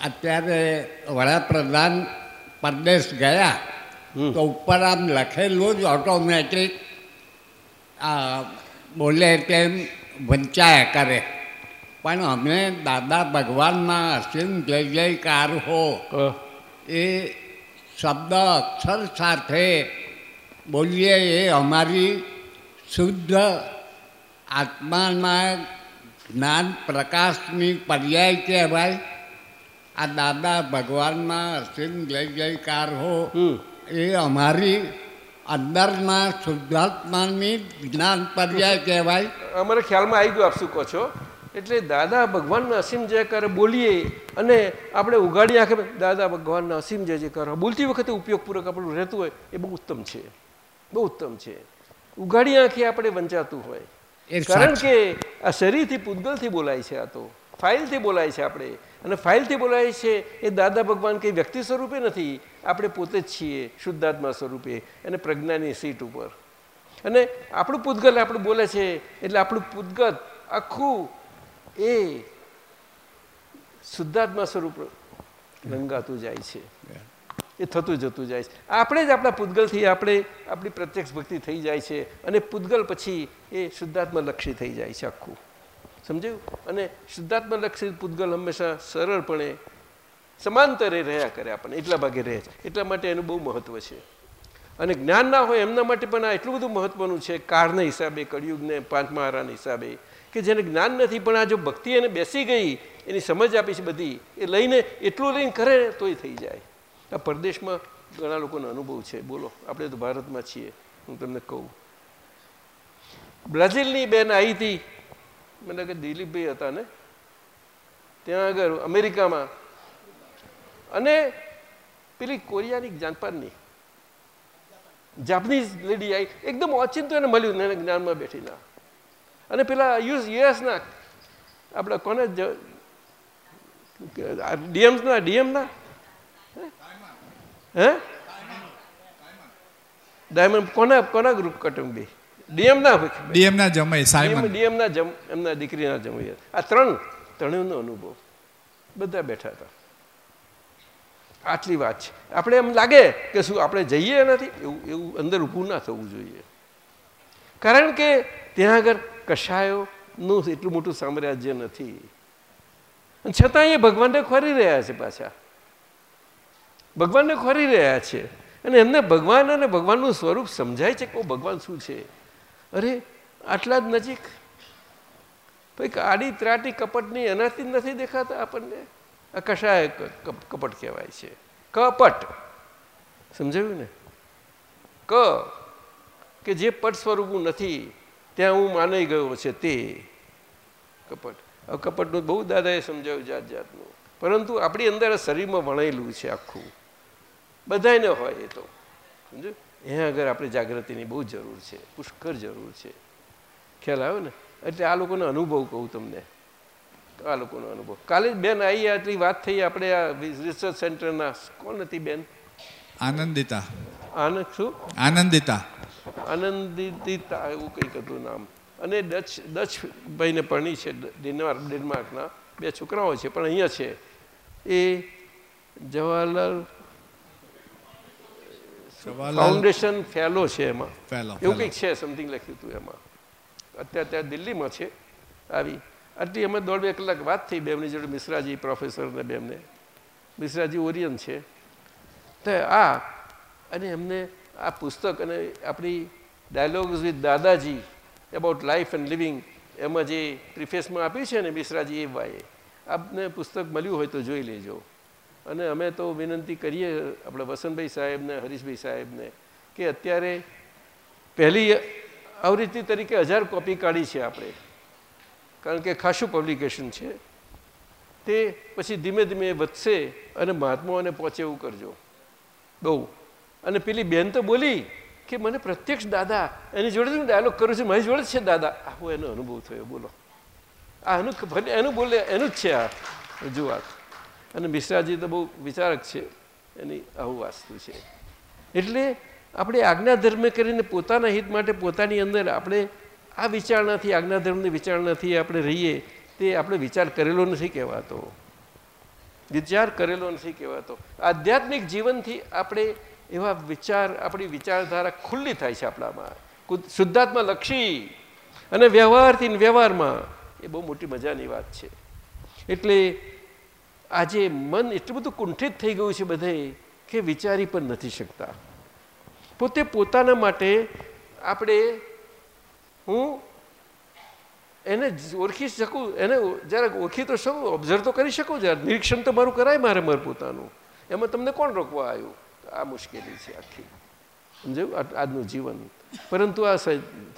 અત્યારે વડાપ્રધાન પરદેશ ગયા તો ઉપર આમ લખેલું જ ઓટોમેટિક બોલે તેમ વંચાયા કરે. પણ અમે દાદા ભગવાનના અસીમ જય જયકાર હો. એ શબ્દ અક્ષર સાથે બોલીએ એ અમારી શુદ્ધ આત્માના જ્ઞાન પ્રકાશની પર્યાય કહેવાય. આ દાદા ભગવાનના અસીમ જય જયકાર હો. એ અમારી અંદરના શુદ્ધાત્માની જ્ઞાન પર્યાય કહેવાય. અમારે ખ્યાલમાં આવી ગયું આપ શું કહો છો? એટલે દાદા ભગવાનના અસીમ જયકાર બોલીએ અને આપણે ઉગાડી આંખે દાદા ભગવાનના અસીમ જય જયકાર બોલતી વખતે ઉપયોગપૂર્વક આપણું રહેતું હોય એ બહુ ઉત્તમ છે. બહુ ઉત્તમ છે. ઉઘાડી આંખે આપણે વંચાતું હોય. કારણ કે આ શરીરથી પૂતગલથી બોલાય છે આ તો. ફાઇલથી બોલાય છે આપણે. અને ફાઇલથી બોલાય છે એ દાદા ભગવાન કંઈ વ્યક્તિ સ્વરૂપે નથી. આપણે પોતે જ છીએ શુદ્ધાત્મા સ્વરૂપે અને પ્રજ્ઞાની સીટ ઉપર. અને આપણું પૂતગલ આપણું બોલે છે એટલે આપણું પૂતગલ આખું એ શુદ્ધાત્મા સ્વરૂપ રંગાતું જાય છે. એ થતું જતું જાય છે. આપણે જ આપણા પૂતગલથી આપણે આપણી પ્રત્યક્ષ ભક્તિ થઈ જાય છે અને પૂતગલ પછી એ શુદ્ધાત્મલક્ષી થઈ જાય છે આખું. સમજાયું? અને શુદ્ધાત્મલક્ષી પૂતગલ હંમેશા સરળપણે સમાંતરે રહ્યા કરે આપણને, એટલા ભાગે રહે છે. એટલા માટે એનું બહુ મહત્વ છે. અને જ્ઞાન ના હોય એમના માટે પણ આ એટલું બધું મહત્વનું છે, કાળના હિસાબે, કળિયુગને પાંચમા હારાના હિસાબે, કે જેને જ્ઞાન નથી, પણ આ જો ભક્તિ એને બેસી ગઈ, એની સમજ આપી છે બધી, એ લઈને એટલું લઈને કરે તોય થઈ જાય. આ પરદેશમાં ઘણા લોકોનો અનુભવ છે. બોલો, આપણે તો ભારતમાં છીએ, હું તમને કહું. બ્રાઝિલની બેન આવી હતી મને કે દિલીપભાઈ હતા ને, ત્યાં આગળ અમેરિકામાં. અને પેલી કોરિયાની જાનપાનની. જાપનીઝ લેડી આવી એકદમ ઓચિંતો એને મળ્યું, એને જ્ઞાનમાં બેઠીના અને પેલા યુએસ યુએસના આપણા કોને ડીએમ્સના ડીએમના? હે? ડાયમંડ કોના કોના ગ્રુપ કટુંબી ડીએમ ના જમાઈ સાયમન ડીએમના જમ એમના દીકરીના જમાઈ આ ત્રણ ત્રણેયનો અનુભવ. બધા બેઠા હતા. આટલી વાત છે. આપણે એમ લાગે કે શું આપણે જઈએ નથી એવું એવું અંદર ઊભું ના થવું જોઈએ. કારણ કે ત્યાં આગળ કશાયોનું એટલું મોટું સામ્રાજ્ય નથી. છતાં એ ભગવાનને ખોરી રહ્યા છે પાછા. ભગવાનને ખોરી રહ્યા છે. અને એમને ભગવાન અને ભગવાનનું સ્વરૂપ સમજાય છે કે ભગવાન શું છે? અરે, આટલા જ નજીક. ભાઈ આડી ત્રાટી કપટની એનાથી નથી દેખાતા આપણને. આ કશાય કપટ કહેવાય છે. કપટ. સમજાયું ને? ક, કે જે પટ સ્વરૂપું નથી, ત્યાં હું માની ગયો છે તે. કપટ. કપટનું બહુ દાદાએ સમજાવ્યું જાત જાતનું પરંતુ આપણી અંદર શરીરમાં વણાયેલું છે આખું. બધાને હોય એ તો. સમજો અહીંયા આગળ આપણે જાગૃતિની બહુ જરૂર છે પુષ્કળ જરૂર છે. ખ્યાલ આવ્યો ને? એટલે આ લોકોનો અનુભવ કહું તમને. આ લોકોનો અનુભવ. કાલે જ બેન આવી આટલી વાત થઈ આપણે આ રિસર્ચ સેન્ટરના કોણ હતી બેન? આનંદિતા. આનંદ શું? આનંદિતા. આનંદિતા એવું કંઈક હતું નામ. અને ડચ ડચ ભાઈને પરણી છે ડેનમાર્ક ડેનમાર્કના બે છોકરાઓ છે પણ અહીંયા છે. એ જવાહરલાલ જવાહરલાલ ફાઉન્ડેશન ફેલો છે એમાં. એવું કંઈક છે સમથિંગ લખ્યું હતું એમાં. અત્યારે ત્યાં દિલ્હીમાં છે. આવી. આટલી અમે દોઢ બે કલાક વાત થઈ બેમની જોડે મિશ્રાજી પ્રોફેસર બેમને. મિશ્રાજી ઓરિયન છે. તો આ અને એમને આ પુસ્તક અને આપણી dialogues with Dadaji about life and living એમાં જે પ્રિફેસમાં આપ્યું છે ને મિશ્રાજી એ વાએ આપને પુસ્તક મળ્યું હોય તો જોઈ લેજો. અને અમે તો વિનંતી કરીએ આપણે વસંતભાઈ સાહેબને, હરીશભાઈ સાહેબને કે અત્યારે પહેલી આવૃત્તિ તરીકે હજાર કોપી કાઢી છે આપણે. કારણ કે ખાસું પબ્લિકેશન છે. તે પછી ધીમે ધીમે વધશે અને મહાત્માઓને પહોંચે એવું કરજો. બહુ. અને પેલી બેન તો બોલી કે મને પ્રત્યક્ષ દાદા એની જોડે હું ડાયલોગ કરું છું, મારી જોડે છે દાદા. આવો એનો અનુભવ થયો, બોલો. આ એનું એનું બોલે, એનું જ છે આ. રજૂઆત અને મિશ્રાજી તો બહુ વિચારક છે. એની આવું વાસ્તુ છે. એટલે આપણે આજ્ઞા ધર્મ કરીને પોતાના હિત માટે પોતાની અંદર આપણે આ વિચારણાથી આજ્ઞા ધર્મની વિચારણાથી આપણે રહીએ, તે આપણે વિચાર કરેલો નથી કહેવાતો. વિચાર કરેલો નથી કહેવાતો. આધ્યાત્મિક જીવનથી આપણે એવા વિચાર, આપણી વિચારધારા ખુલ્લી થાય છે આપણામાં. શુદ્ધાત્મા લક્ષી અને વ્યવહારથી વ્યવહારમાં. એ બહુ મોટી મજાની વાત છે. એટલે આજે મન એટલું બધું કુંઠિત થઈ ગયું છે બધે કે વિચારી પણ નથી શકતા. પોતે પોતાના માટે આપણે હું એને ઓળખી શકું, એને જરાક ઓળખી તો શકું ઓબ્ઝર્વ તો કરી શકું જરા નિરીક્ષણ તો મારું કરાય મારે મારું પોતાનું. એમાં તમને કોણ રોકવા આવ્યું? આ મુશ્કેલી છે આખી. સમજાયું? આજનું જીવન. પરંતુ આ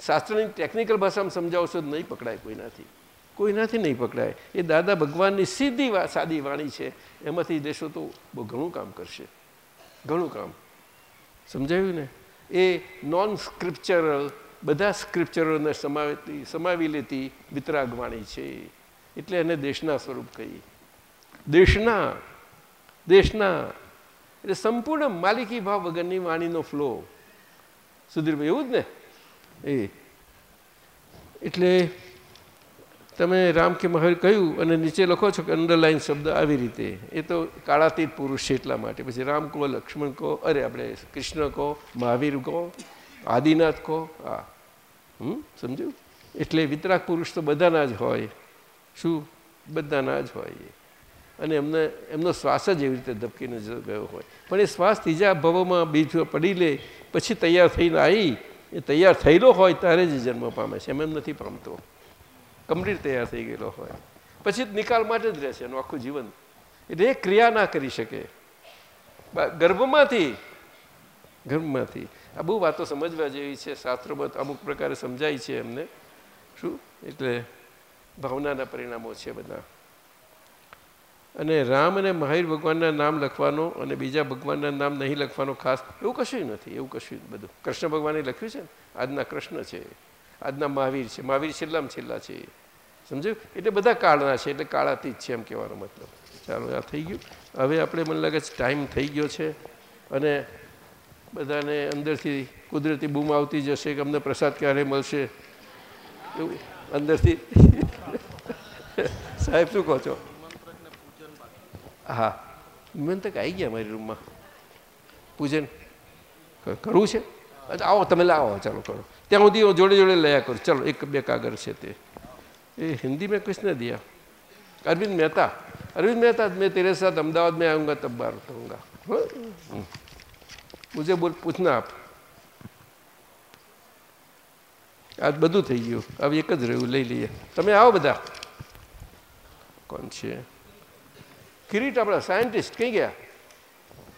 શાસ્ત્રની ટેકનિકલ ભાષામાં સમજાવશો નહીં પકડાય કોઈનાથી. કોઈનાથી નહીં પકડાય. એ દાદા ભગવાનની સીધી સાદી વાણી છે. એમાંથી દેશો તો બહુ ઘણું કામ કરશે. ઘણું કામ. સમજાયું ને? એ નોન સ્ક્રિપ્ચરલ બધા સ્ક્રિપ્ચરોને સમાવેતી, સમાવી લેતી વિતરાગવાણી છે. એટલે એને દેશના સ્વરૂપ કહી દેશના દેશના. એટલે સંપૂર્ણ માલિકી ભાવ વગરની વાણીનો ફ્લો સુધીરભાઈ, એવું જ ને? એ. એટલે તમે રામ કે મહાવીર કહ્યું અને નીચે લખો છો કે અંડરલાઈન શબ્દ આવી રીતે. એ તો કાળાતીત પુરુષ છે એટલા માટે. પછી રામ કહો, લક્ષ્મણ કહો, અરે આપણે કૃષ્ણ કહો, મહાવીર કહો, આદિનાથ કહો હા હમ? સમજ્યું? એટલે વિતરાક પુરુષ તો બધાના જ હોય. શું? બધાના જ હોય અને એમને, એમનો શ્વાસ જ એવી રીતે ધબકીને ગયો હોય. પણ એ શ્વાસ ત્રીજા ભાવોમાં બીજું પડી લે, પછી તૈયાર થઈને આવી. એ તૈયાર થયેલો હોય ત્યારે જ જન્મ પામે છે. એમ એમ નથી પામતો. કમ્પ્લીટ તૈયાર થઈ ગયેલો હોય. પછી નિકાલ માટે જ રહેશે એનું આખું જીવન. એટલે એ ક્રિયા ના કરી શકે. ગર્ભમાંથી ગર્ભમાંથી. આ બહુ વાતો સમજવા જેવી છે, શાસ્ત્રોમાં અમુક પ્રકારે સમજાય છે એમને. શું? એટલે ભાવનાના પરિણામો છે બધા. અને રામ અને મહાવીર ભગવાનના નામ લખવાનો અને બીજા ભગવાનના નામ નહીં લખવાનો ખાસ એવું કશું નથી, એવું કશું બધું. કૃષ્ણ ભગવાને લખ્યું છે ને? આજના કૃષ્ણ છે આજના મહાવીર છે. મહાવીર છેલ્લામાં છેલ્લા છે. સમજ્યું? એટલે બધા કાળના છે. એટલે કાળાતીત છે એમ કહેવાનો મતલબ. ચાલો, આ થઈ ગયું. હવે આપણે મને લાગે છે ટાઈમ થઈ ગયો છે અને બધાને અંદરથી કુદરતી બૂમ આવતી જશે કે અમને પ્રસાદ ક્યારે મળશે? એવું, અંદરથી. [LAUGHS] સાહેબ, શું કહો છો? હા. નિમંત્રક આવી ગયા મારી રૂમમાં. પૂજન કરવું છે? આવો, તમે લાવો. ચાલો, કરો. ત્યાં સુધી હું જોડે જોડે લયા કરું ચલો એક બે કાગળ છે તે એ हिंदी में किसने दिया अरविंद मेहता अरविंद मेहता मैं तेरे साथ अहमदाबाद में आऊँगा तब बार करूँगा मुझे बोल पूछना आप આજ બધું થઈ ગયું હવે એક જ રહ્યું લઈ લઈએ તમે આવો બધા કોણ છે કિરીટ આપણા સાયન્ટિસ્ટ કઈ ગયા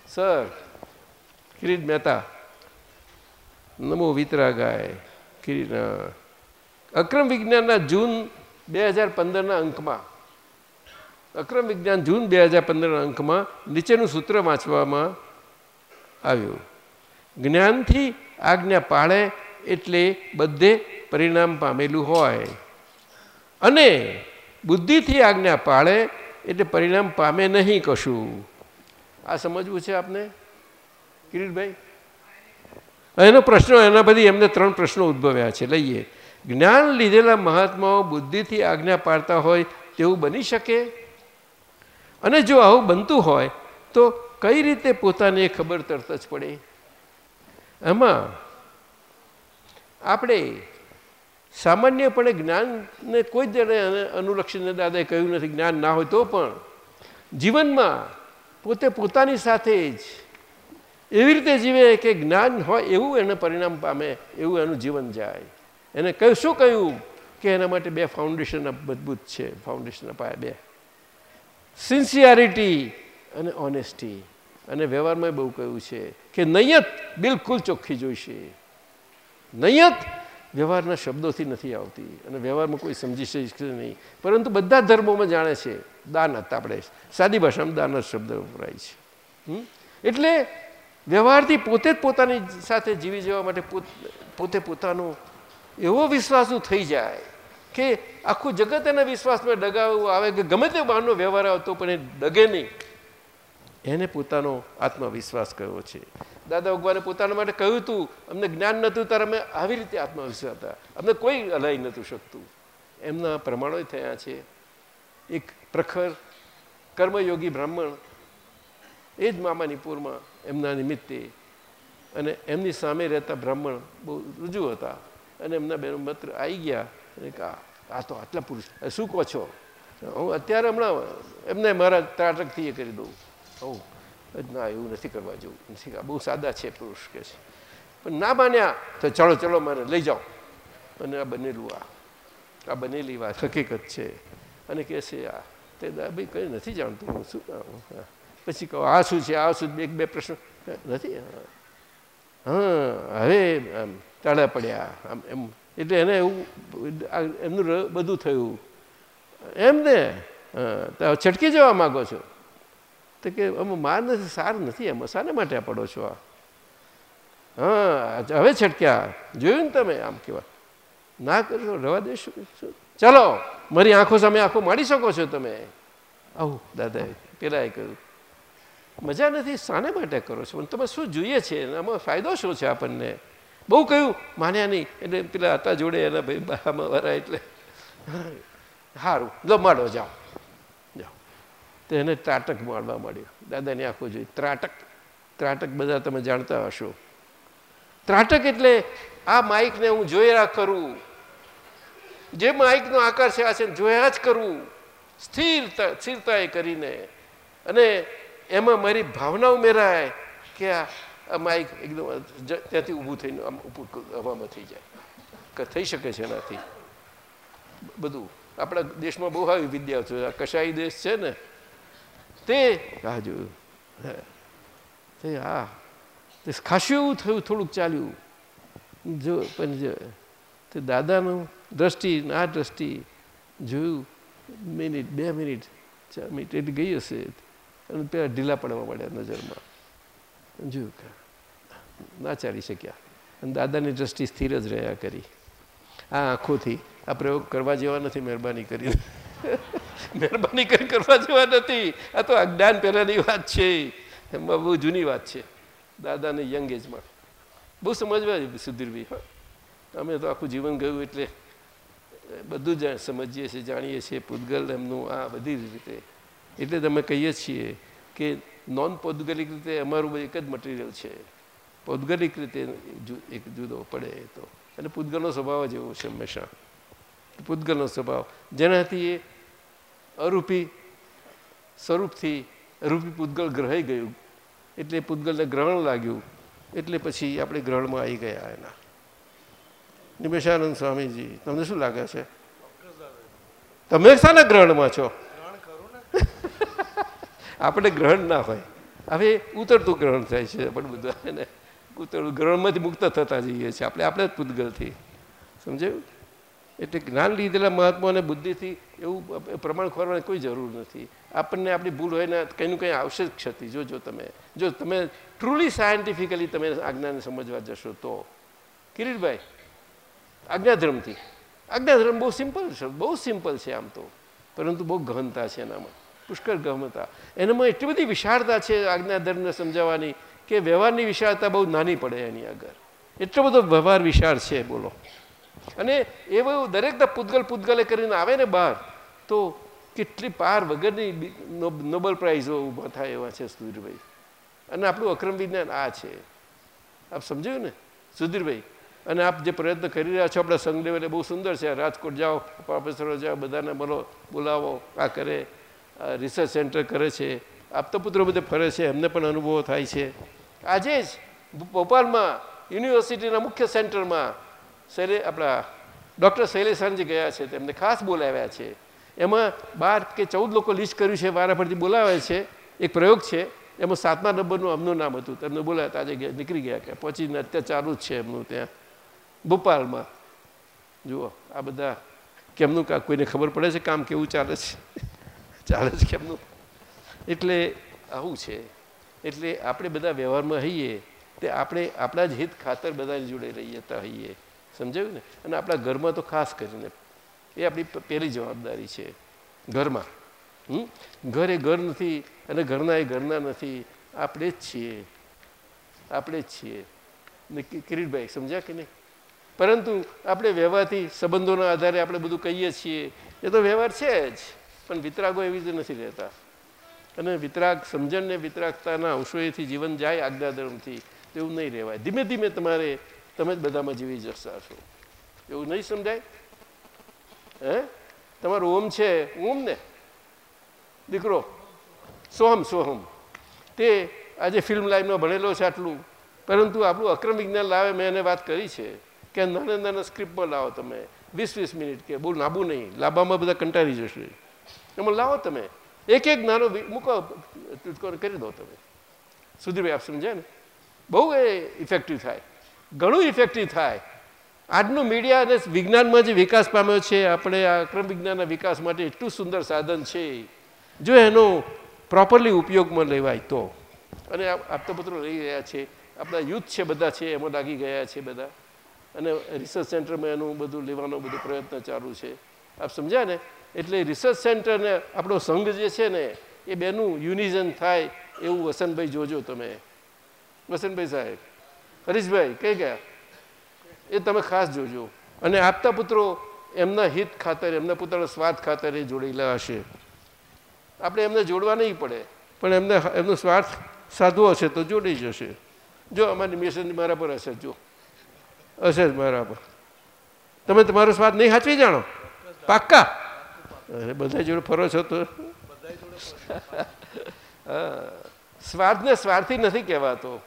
સર કિરીટ મહેતા નમો વિતરાગાય, કિરીના. અક્રમ વિજ્ઞાનના જૂન બે હજાર પંદરના અંકમાં, અક્રમ વિજ્ઞાન જૂન બે હજાર પંદરના અંકમાં નીચેનું સૂત્ર વાંચવામાં આવ્યું. જ્ઞાનથી આજ્ઞા પાળે એટલે બધે પરિણામ પામેલું હોય. અને બુદ્ધિથી આજ્ઞા પાળે એટલે પરિણામ પામે નહીં કશું. આ સમજવું છે આપને? કિરીટભાઈ? એનો પ્રશ્ન, એના બધી એમને ત્રણ પ્રશ્નો ઉદ્ભવ્યા છે. લઈએ. જ્ઞાન લીધેલા મહાત્માઓ બુદ્ધિથી આજ્ઞા પાડતા હોય તેવું બની શકે? અને જો આવું બનતું હોય, તો કઈ રીતે પોતાને ખબર તરત જ પડે? એમાં આપણે સામાન્યપણે જ્ઞાનને કોઈ જ અનુલક્ષીને દાદાએ કહ્યું નથી, જ્ઞાન ના હોય તો પણ જીવનમાં પોતે પોતાની સાથે જ એવી રીતે જીવે કે જ્ઞાન હોય એવું એને પરિણામ પામે, એવું એનું જીવન જાય. એને કહ્યું શું કહ્યું? કે એના માટે બે ફાઉન્ડેશન મજબૂત છે ફાઉન્ડેશન અપાયા બે. સિન્સિયારિટી અને ઓનેસ્ટી અને વ્યવહારમાં બહુ કહ્યું છે કે નૈયત બિલકુલ ચોખ્ખી જોઈશે. નૈયત વ્યવહારના શબ્દોથી નથી આવતી અને વ્યવહારમાં કોઈ સમજી શકશે નહીં. પરંતુ બધા ધર્મોમાં જાણે છે દાનત આપણે. સાદી ભાષામાં દાનત શબ્દ વપરાય છે. એટલે વ્યવહારથી પોતે જ પોતાની સાથે જીવી જવા માટે પોતે પોતાનો એવો વિશ્વાસનું થઈ જાય કે આખું જગત એના વિશ્વાસમાં ડગાવવું આવે કે ગમે તે બહારનો વ્યવહાર આવતો પણ એ ડગે નહીં. એને પોતાનો આત્મવિશ્વાસ કયો છે. દાદા ભગવાને પોતાના માટે કહ્યું હતું અમને જ્ઞાન નહોતું, ત્યારે અમે આવી રીતે આત્મવિશ્વાસ હતા. અમને કોઈ હલાઈ નહોતું શકતું. એમના પ્રમાણો થયા છે. એક પ્રખર કર્મયોગી બ્રાહ્મણ, એ જ મામાનીપુરમાં એમના નિમિત્તે અને એમની સામે રહેતા બ્રાહ્મણ બહુ રુજુ હતા. અને એમના બેનો મત્ર આવી ગયા. અને આ તો આટલા પુરુષ. શું કહો છો? હું અત્યારે હમણાં એમને મારા ત્રાટકથી એ કરી દઉં. હું ના, એવું નથી કરવા જેવું. નથી બહુ સાદા છે પુરુષ કે છે. પણ ના માન્યા, તો ચલો ચલો, મારે લઈ જાઓ. અને આ બનેલું આ. આ બનેલી વાત હકીકત છે. અને કહે છે, આ તે ભાઈ, કંઈ નથી જાણતું. હું શું પછી કહો, આ શું છે? આ શું એક બે પ્રશ્ન. નથી, હા. હવે આમ ટાળા પડ્યા. આમ એમ. એટલે એને એવું એમનું બધું થયું. એમ ને? હા છટકી જવા માગો છો? તો કે, અમે માર નથી, સાર નથી એમ. શાને માટે પડો છો આ? હા, હવે છટક્યા. જોયું ને તમે આમ કેવા? ના કરશો રવા દેશો? ચલો, મારી આંખો સામે આંખો માડી શકો છો તમે? આવું, દાદાએ પેલાએ કહ્યું મજા નથી, શાને માટે કરો છો? તમે શું જોઈએ છે? આમાં ફાયદો શું છે આપણને? બહુ કહ્યું, માન્યા નહીં. એટલે પેલા હતા જોડે એના ભાઈ બામાં વરા એટલે. સારું લો માડો જાઓ. જાઓ. તો એને ત્રાટક મારવા માંડ્યો. દાદાની આંખો જોઈ. ત્રાટક ત્રાટક બધા તમે જાણતા હશો. ત્રાટક એટલે આ માઇકને હું જોયા કરું. જે માઇકનો આકાર છે, આ છે જોયા જ કરવું સ્થિરતા, સ્થિરતાએ કરીને. અને એમાં મારી ભાવના ઉમેરાય કે આ માઇક એકદમ ત્યાંથી ઊભું થઈને આમ હવામાં થઈ જાય. કે થઈ શકે છે એનાથી. બધું. આપણા દેશમાં બહુ આવી વિદ્યાઓ છે. આ કશાઈ દેશ છે ને. તે આ જોયું. હા. તે હા. તે ખાસું એવું થયું થોડુંક ચાલ્યું. જો પણ જો તે દાદાનું દ્રષ્ટિ આ દ્રષ્ટિ જોયું મિનિટ બે મિનિટ ચાર મિનિટ એટલે ગઈ હશે. પેલા ઢીલા પડવા પડ્યા નજરમાં. જોયું કે ના ચાલી શક્યા. અને દાદાની દ્રષ્ટિ સ્થિર જ રહ્યા કરી. આ આંખોથી આ પ્રયોગ કરવા જેવા નથી મહેરબાની કરી. મહેરબાની કરી કરવા જેવા નથી. આ તો અજ્ઞાન પહેલાંની વાત છે. એમાં બહુ જૂની વાત છે. દાદાને યંગ એજમાં. બહુ સમજવા જેવી સુધીરભાઈ હા. અમે તો આખું જીવન ગયું એટલે બધું જ સમજીએ છીએ, જાણીએ છીએ. પૂતગલ એમનું આ બધી રીતે એટલે તમે કહીએ છીએ કે નોન પૌદ્ગલિક રીતે અમારું એક જ મટીરિયલ છે. પૌદ્ગલિક રીતે એક જુદો પડે એ તો. અને પૂતગલનો સ્વભાવ જ એવો છે હંમેશા. પૂતગલનો સ્વભાવ. જેનાથી એ અરૂપી સ્વરૂપથી રૂપી પૂતગલ ગ્રહાઈ ગયું. એટલે પૂતગલને ગ્રહણ લાગ્યું. એટલે પછી આપણે ગ્રહણમાં આવી ગયા એના. નિમેશાનંદ સ્વામીજી તમને શું લાગે છે? તમે શાના ગ્રહણમાં છો? આપણે ગ્રહણ ના હોય. હવે ઉતરતું ગ્રહણ થાય છે પણ બધા એને ઉતરતું ગ્રહણમાંથી મુક્ત થતા જઈએ છીએ. આપણે આપણે જ પૂતગલથી સમજાયું? એટલે જ્ઞાન લીધેલા મહાત્માઓને બુદ્ધિથી એવું પ્રમાણ ખોરવાની કોઈ જરૂર નથી. આપણને આપણી ભૂલ હોય ને કંઈનું કંઈ આવશે જ ક્ષતિ. જો જો તમે જો તમે ટ્રુલી સાયન્ટિફિકલી તમે આજ્ઞાને સમજવા જશો તો. કિરીટભાઈ, આજ્ઞાધર્મથી. આજ્ઞાધર્મ બહુ સિમ્પલ છે, બહુ સિમ્પલ છે આમ તો. પરંતુ બહુ ગહનતા છે એનામાં. પુષ્કળ ગહનતા એનામાં એટલી બધી વિશાળતા છે આજ્ઞાધર્મને સમજાવવાની કે વ્યવહારની વિશાળતા બહુ નાની પડે એની આગળ. એટલો બધો વ્યવહાર વિશાળ છે, બોલો. અને એવું દરેકના પૂતગલ પૂતગલે કરીને આવે ને બહાર, તો કેટલી પાર વગરની નોબલ પ્રાઇઝો ઊભા થાય એવા છે સુધીરભાઈ. અને આપણું અક્રમ વિજ્ઞાન આ છે. આપ સમજ્યું ને? સુધીરભાઈ, અને આપ જે પ્રયત્ન કરી રહ્યા છો, આપણા સંઘ લેવલે બહુ સુંદર છે. રાજકોટ જાઓ પ્રોફેસરો જાઓ, બધાને બોલો, બોલાવો, આ કરે. રિસર્ચ સેન્ટર કરે છે. આપતા પુત્રો બધે ફરે છે, એમને પણ અનુભવો થાય છે. આજે જ ભોપાલમાં યુનિવર્સિટીના મુખ્ય સેન્ટરમાં શૈલે, આપણા ડૉક્ટર શૈલેષાનજી ગયા છે, તેમને ખાસ બોલાવ્યા છે. એમાં બાર કે ચૌદ લોકો લિસ્ટ કર્યું છે, વારાફરતી બોલાવે છે. એક પ્રયોગ છે, એમાં સાતમા નંબરનું એમનું નામ હતું. તેમને બોલાવ્યા આજે નીકળી ગયા કે પહોંચીને અત્યારે ચાલુ જ છે એમનું ત્યાં, ભોપાલમાં. જુઓ, આ બધા કેમનું કોઈને ખબર પડે છે કામ કેવું ચાલે છે? ચાલે છે કેમનું? એટલે આવું છે? એટલે આપણે બધા વ્યવહારમાં હઈએ તે આપણે આપણા જ હિત ખાતર બધાની જોડે રહીતા હઈએ. સમજાયું ને? અને આપણા ઘરમાં તો ખાસ કરીને એ આપણી પહેલી જવાબદારી છે. ઘરમાં. હમ? ઘર એ ઘર નથી અને ઘરના એ ઘરના નથી. આપણે જ છીએ. આપણે જ છીએ. ને કિરીટભાઈ, સમજ્યા કે નહીં? પરંતુ આપણે વ્યવહારથી સંબંધોના આધારે આપણે બધું કહીએ છીએ. એ તો વ્યવહાર છે જ. પણ વિતરાગો એવી રીતે નથી રહેતા. અને વિતરાગ સમજણ ને વિતરાગતાના અંશોએથી જીવન જાય આજ્ઞાધર્મથી તેવું નહીં રહેવાય. ધીમે ધીમે તમારે, તમે જ બધામાં જીવી જશા. છો એવું નહીં સમજાય? હે? તમારું ઓમ છે, ઓમ ને? દીકરો, સોહમ સોહમ. તે આજે ફિલ્મ લાઈનમાં ભણેલો છે આટલું. પરંતુ આપણું અક્રમ વિજ્ઞાન લાવે, મેં એને વાત કરી છે કે નાના નાના સ્ક્રિપ્ટમાં લાવો તમે. વીસ વીસ મિનિટ કે બહુ લાંબુ નહીં. લાંબામાં બધા કંટાળી જશે. એમાં લાવો તમે. એક એક નાનો મૂકો ટૂટકો કરી દો તમે સુધીરભાઈ આપ સમજ્યા ને બહુ એ ઇફેક્ટિવ થાય ઘણું ઇફેક્ટિવ થાય આજનું મીડિયા અને વિજ્ઞાનમાં જે વિકાસ પામ્યો છે આપણે આ ક્રમ વિજ્ઞાનના વિકાસ માટે એટલું સુંદર સાધન છે જો એનો પ્રોપરલી ઉપયોગમાં લેવાય તો અને આપતા પત્રો લઈ રહ્યા છે આપણા યુથ છે બધા છે એમાં લાગી ગયા છે બધા અને રિસર્ચ સેન્ટરમાં એનું બધું લેવાનો બધો પ્રયત્ન ચાલુ છે આપ સમજ્યા ને એટલે રિસર્ચ સેન્ટરને આપણો સંઘ જે છે ને એ બેનું યુનિઝન થાય એવું વસંતભાઈ જોજો તમે. વસંતભાઈ સાહેબ હરીશભાઈ કઈ ગયા? એ તમે ખાસ જોજો. અને આપતા પુત્રો એમના હિત ખાતર એમના પોતાના સ્વાર્થ ખાતર એ જોડેલા હશે. આપણે એમને જોડવા નહીં પડે પણ એમને એમનો સ્વાર્થ સાધવો હશે તો જોડી જશે. જો અમારી મિશનની મારા પર હશે જો. હશે મારા પર. તમે તમારો સ્વાદ નહીં સાચવી જાણો? પાક્કા? અરે બધા જોડે ફરો છો તો. [LAUGHS] સ્વાર્થને સ્વાર્થી નથી કહેવાતો.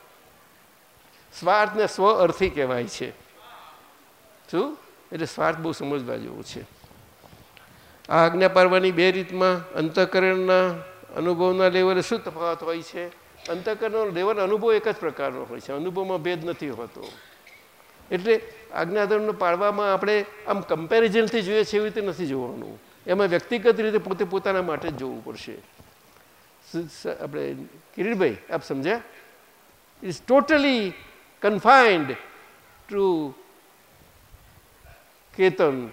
સ્વાર્થને સ્વ અર્થી કહેવાય છે. શું? એટલે સ્વાર્થ બહુ સમજવા જેવું છે. આ આજ્ઞા પાડવાની બે રીતમાં અંતઃકરણના અનુભવના લેવલે શું તફાવત હોય છે? અંતઃકરણનો લેવલ અનુભવ એક જ પ્રકારનો હોય છે. અનુભવમાં ભેદ નથી હોતો. એટલે આજ્ઞાધર્મને પાડવામાં આપણે આમ કમ્પેરિઝનથી જોઈએ છે એવી રીતે નથી જોવાનું. એમાં વ્યક્તિગત રીતે પોતે પોતાના માટે જ જોવું પડશે આપણે કિરીટભાઈ આપ સમજ્યા is totally confined to Ketan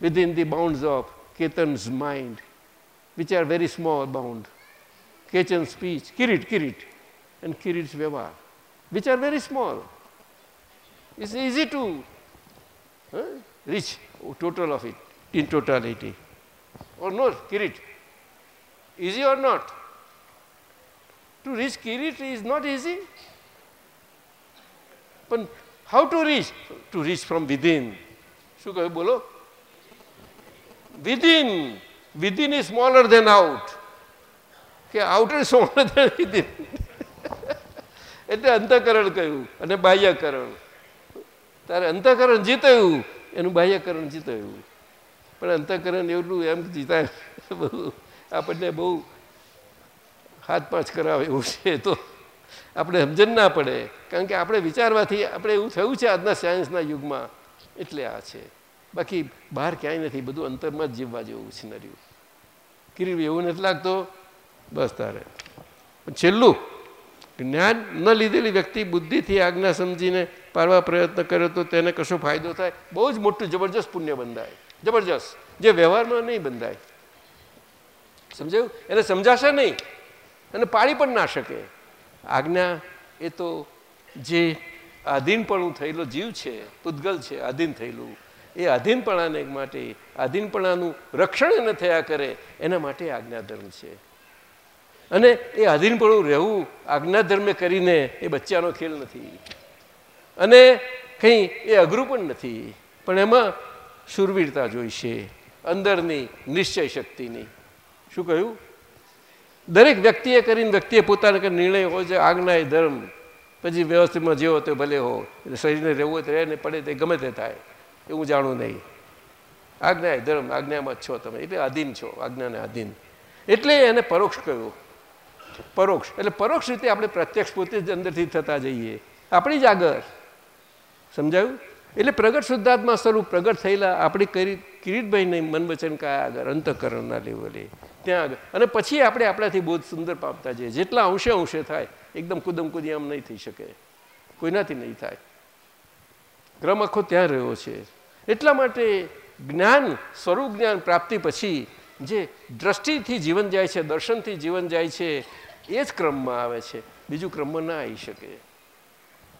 within the bounds of Ketan's mind, which are very small bound. Ketan's speech, Kirit, Kirit, and Kirit's Vyavahar, which are very small. It's easy to huh, reach total of it in totality. Or not, Kirit? Easy or not? To reach Kirit is not easy. But how to reach? To reach from within. શું કહ્યું બોલો within within is smaller than out કે out is smaller than within એટલે અંતઃકરણ કહ્યું અને બાહ્યકરણ તારે અંતઃકરણ જીતાયું એનું બાહ્યકરણ જીતાયું પણ અંતઃકરણ એટલું એમ જીતા બહુ આપણને બહુ હાથ પાંચ કરાવે એવું છે તો આપણે સમજણ ના પડે. કારણ કે આપણે વિચારવાથી આપણે એવું થયું છે આજના સાયન્સના યુગમાં. એટલે આ છે. બાકી બહાર ક્યાંય નથી. બધું અંતરમાં જ જીવવા જેવું સિનર્યું કિરીટ, એવું નથી લાગતો? બસ તારે. છેલ્લું. જ્ઞાન ન લીધેલી વ્યક્તિ બુદ્ધિથી આજ્ઞા સમજીને પાડવા પ્રયત્ન કર્યો તો તેને કશો ફાયદો થાય? બહુ જ મોટું, જબરજસ્ત પુણ્ય બંધાય. જબરજસ્ત. જે વ્યવહારમાં નહીં બંધાય. સમજાયું? એને સમજાશે નહીં. અને પાડી પણ ના શકે. આજ્ઞા એ તો જે આધીનપણું થયેલો જીવ છે, પૂતગલ છે, આધીન થયેલું. એ આધીનપણાને માટે, આધીનપણાનું રક્ષણ એને થયા કરે, એના માટે આજ્ઞાધર્મ છે. અને એ આધીનપણું રહેવું આજ્ઞાધર્મે કરીને એ બચ્ચાનો ખેલ નથી. અને કંઈ એ અઘરું પણ નથી. પણ એમાં શૂરવીરતા જોઈશે, અંદરની નિશ્ચય શક્તિની. શું કહ્યું? દરેક વ્યક્તિએ કરીને વ્યક્તિએ પોતાને નિર્ણય હોય છે, આજ્ઞા ધર્મ. પછી વ્યવસ્થિતમાં જેવો તો ભલે હો શરીરને રહેવું હોય તો રહે ને પડે તે ગમે તે થાય એવું જાણવું નહીં. આજ્ઞા ધર્મ, આજ્ઞામાં જ છો તમે, એટલે આધીન છો, આજ્ઞાને આધીન. એટલે એને પરોક્ષ કહ્યું. પરોક્ષ, એટલે પરોક્ષ રીતે આપણે પ્રત્યક્ષ પોતે જ અંદરથી થતા જઈએ. આપણી જ આગળ. સમજાયું? એટલે પ્રગટ શુદ્ધાત્મા સ્વરૂપ પ્રગટ થયેલા આપણી કરી કિરીટભાઈને મન વચન કયા આગળ, અંતકરણના લેવલે, ત્યાં આગળ. અને પછી આપણે આપણાથી બહુ સુંદર પામતા જઈએ. જેટલા અંશે અંશે થાય, એકદમ કુદમ કુદી આમ નહીં થઈ શકે. કોઈનાથી નહીં થાય. ક્રમ આખો ત્યાં રહ્યો છે. એટલા માટે જ્ઞાન, સ્વરૂપ જ્ઞાન પ્રાપ્તિ પછી જે દ્રષ્ટિથી જીવન જાય છે, દર્શનથી જીવન જાય છે, એ જ ક્રમમાં આવે છે. બીજું ક્રમમાં ના આવી શકે.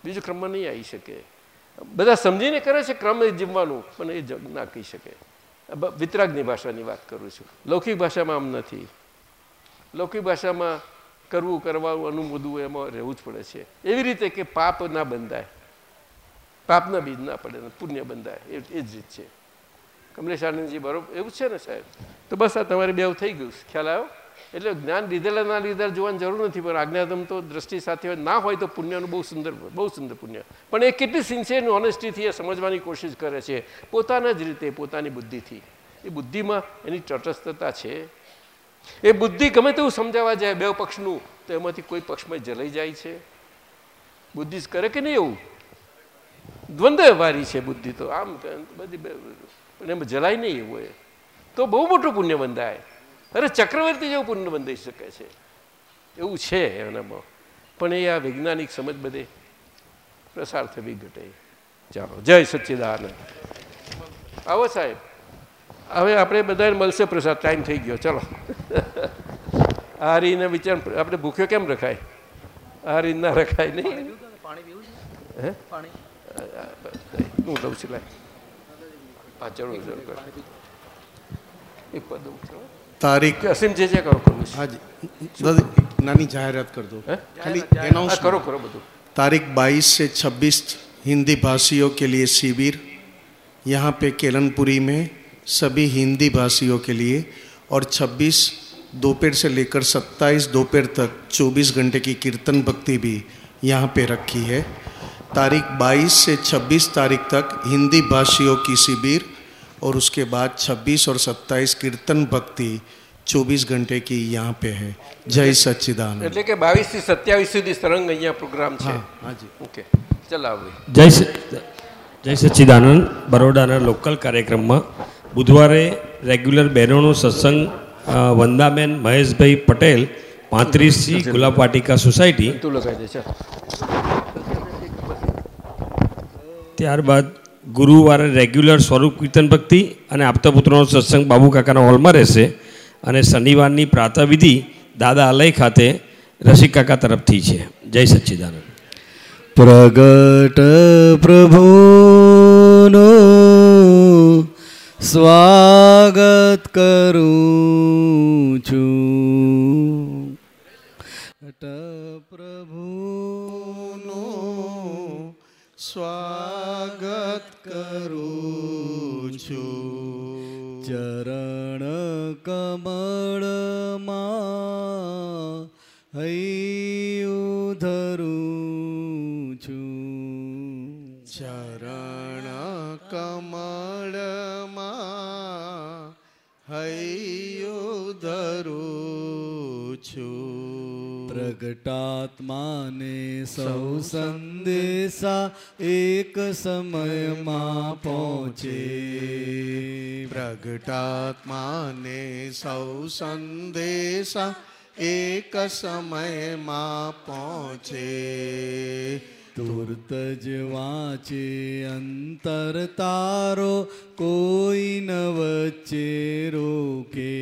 બીજું ક્રમમાં નહીં આવી શકે. બધા સમજીને કરે છે, ક્રમ જીવવાનું પણ એ જ ના કહી શકે. વિતરાગની ભાષાની વાત કરું છું. લૌકિક ભાષામાં આમ નથી. લૌકિક ભાષામાં કરવું, કરવાનું, અનુમોદવું, એમાં રહેવું જ પડે છે. એવી રીતે કે પાપ ના બંધાય. પાપના બીજ ના પડે પુણ્ય બંધાય. એ એ જ રીત છે. કમલેશ આનંદજી બરોબર એવું છે ને સાહેબ? તો બસ આ તમારે બે થઈ ગયું ખ્યાલ આવ્યો? એટલે જ્ઞાન લીધેલા લીધેલા જોવાની જરૂર નથી, પણ આજ્ઞાધમ તો દ્રષ્ટિ સાથે ના હોય તો પુણ્યનું બહુ સુંદર બહુ સુંદર પુણ્ય. પણ એ કેટલી સિન્સિયર ઓનેસ્ટીથી એ સમજવાની કોશિશ કરે છે. પોતાના જ રીતે, પોતાની બુદ્ધિથી. એ બુદ્ધિમાં એની તટસ્થતા છે. એ બુદ્ધિ ગમે તેવું સમજાવવા જાય બે પક્ષનું, તો એમાંથી કોઈ પક્ષમાં જલાઈ જાય છે. બુદ્ધિ કરે કે નહીં એવું? દ્વંદ્વવારી છે બુદ્ધિ તો. આમ બધી એમાં જલાય નહીં એવું એ તો બહુ મોટું પુણ્ય બંધાય. અરે ચક્રવર્તી જેવું પુણ્ય બંધાઈ શકે છે. એવું છે એનામાં. પણ એ આ વૈજ્ઞાનિક સમજ બધે પ્રસાર થવી ઘટે. ચાલો, જય સચ્ચિદાનંદ. આવો સાહેબ. હવે આપણે બધાને મળશે પ્રસાદ, ટાઈમ થઈ ગયો. ચલો. આ રીને વિચાર આપણે ભૂખ્યો કેમ રખાય? આ રીત ના રખાય નહીં. હે? દઉં છું, લાય. પાછળ એ કર એક પદ. તારીખ કે અસીમ જે જે કરો કરવું છે હાજી દાદા નાની જાહેરાત कर दो હે? खाली હા, अनाउंस કરો કરો બધું तारीख 22 से 26 हिंदी भाषियों के लिए शिविर यहाँ पे केलनपुरी में सभी हिंदी भाषियों के लिए और 26 दोपहर से लेकर 27 दोपहर तक 24 घंटे की कीर्तन भक्ति भी यहाँ पे रखी है तारीख 22 से 26 तारीख तक हिंदी भाषियों की शिविर और उसके बाद 26 और 27 कीर्तन भक्ति 24 घंटे की यहाँ पे है जय सच्चिदानंद એટલે કે બાવીસ થી સત્યાવીસ સુધી સરંગ અહીંયા પ્રોગ્રામ છે हाँ हाँ जी ઓકે ચલાવો જય સ- જય સચ્ચિદાનંદ બરોડાના લોકલ કાર્યક્રમમાં બુધવારે રેગ્યુલર બહેનોનો સત્સંગ અ, વંદાબેન મહેશભાઈ પટેલ પાંત્રીસી ગુલાબ વાટિકા સોસાયટી તું લગાવી દે છે ત્યારબાદ ગુરુવારે રેગ્યુલર સ્વરૂપ કીર્તન ભક્તિ અને આપતા પુત્રનો સત્સંગ બાબુ કાકાના હોલમાં રહેશે અને શનિવારની પ્રાતઃવિધિ દાદા અલય ખાતે રસિક કાકા તરફથી છે. જય સચ્ચિદાનંદ. પ્રગટ પ્રભુનો સ્વાગત કરું છું. પ્રભુનો સ્વાગત કરું છું. ચરણ કમળમાં હૈયું પ્રગટાત્માને સૌ સંદેશા એક સમયમાં પહોંચે પ્રગટાત્માને સૌ સંદેશા એક સમયમાં પહોંચે તુર્ત જ વાંચે અંતર તારો કોઈ ન વચ્ચે રોકે.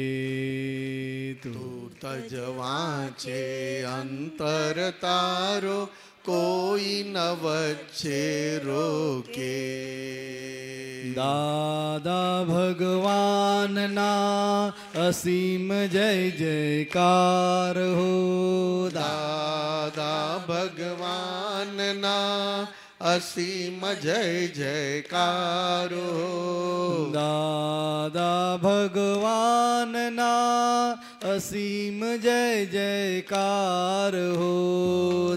તુર્ત જ વાંચે અંતર તારો કોઈ ન વચ્ચે રોકે. દાદા ભગવાનના અસીમ જય જયકાર હો. દાદા ભગવાનના અસીમ જય જયકારો દાદા ભગવાનના અસીમ જય જયકાર હો.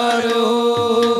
કરો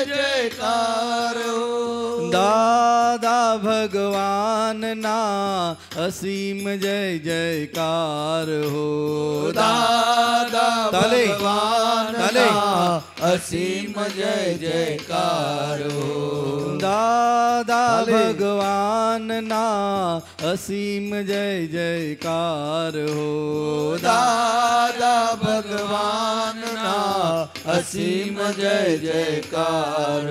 જયકાર દાદા ભગવાનના અસીમ જય જયકાર હો દાદા તાલે. ભગવાનના અસીમ જય જયકાર હો દાદા તાલે. ભગવાનના અસીમ જય જયકાર હો દાદા ભગવાનના અસીમ જય જયકાર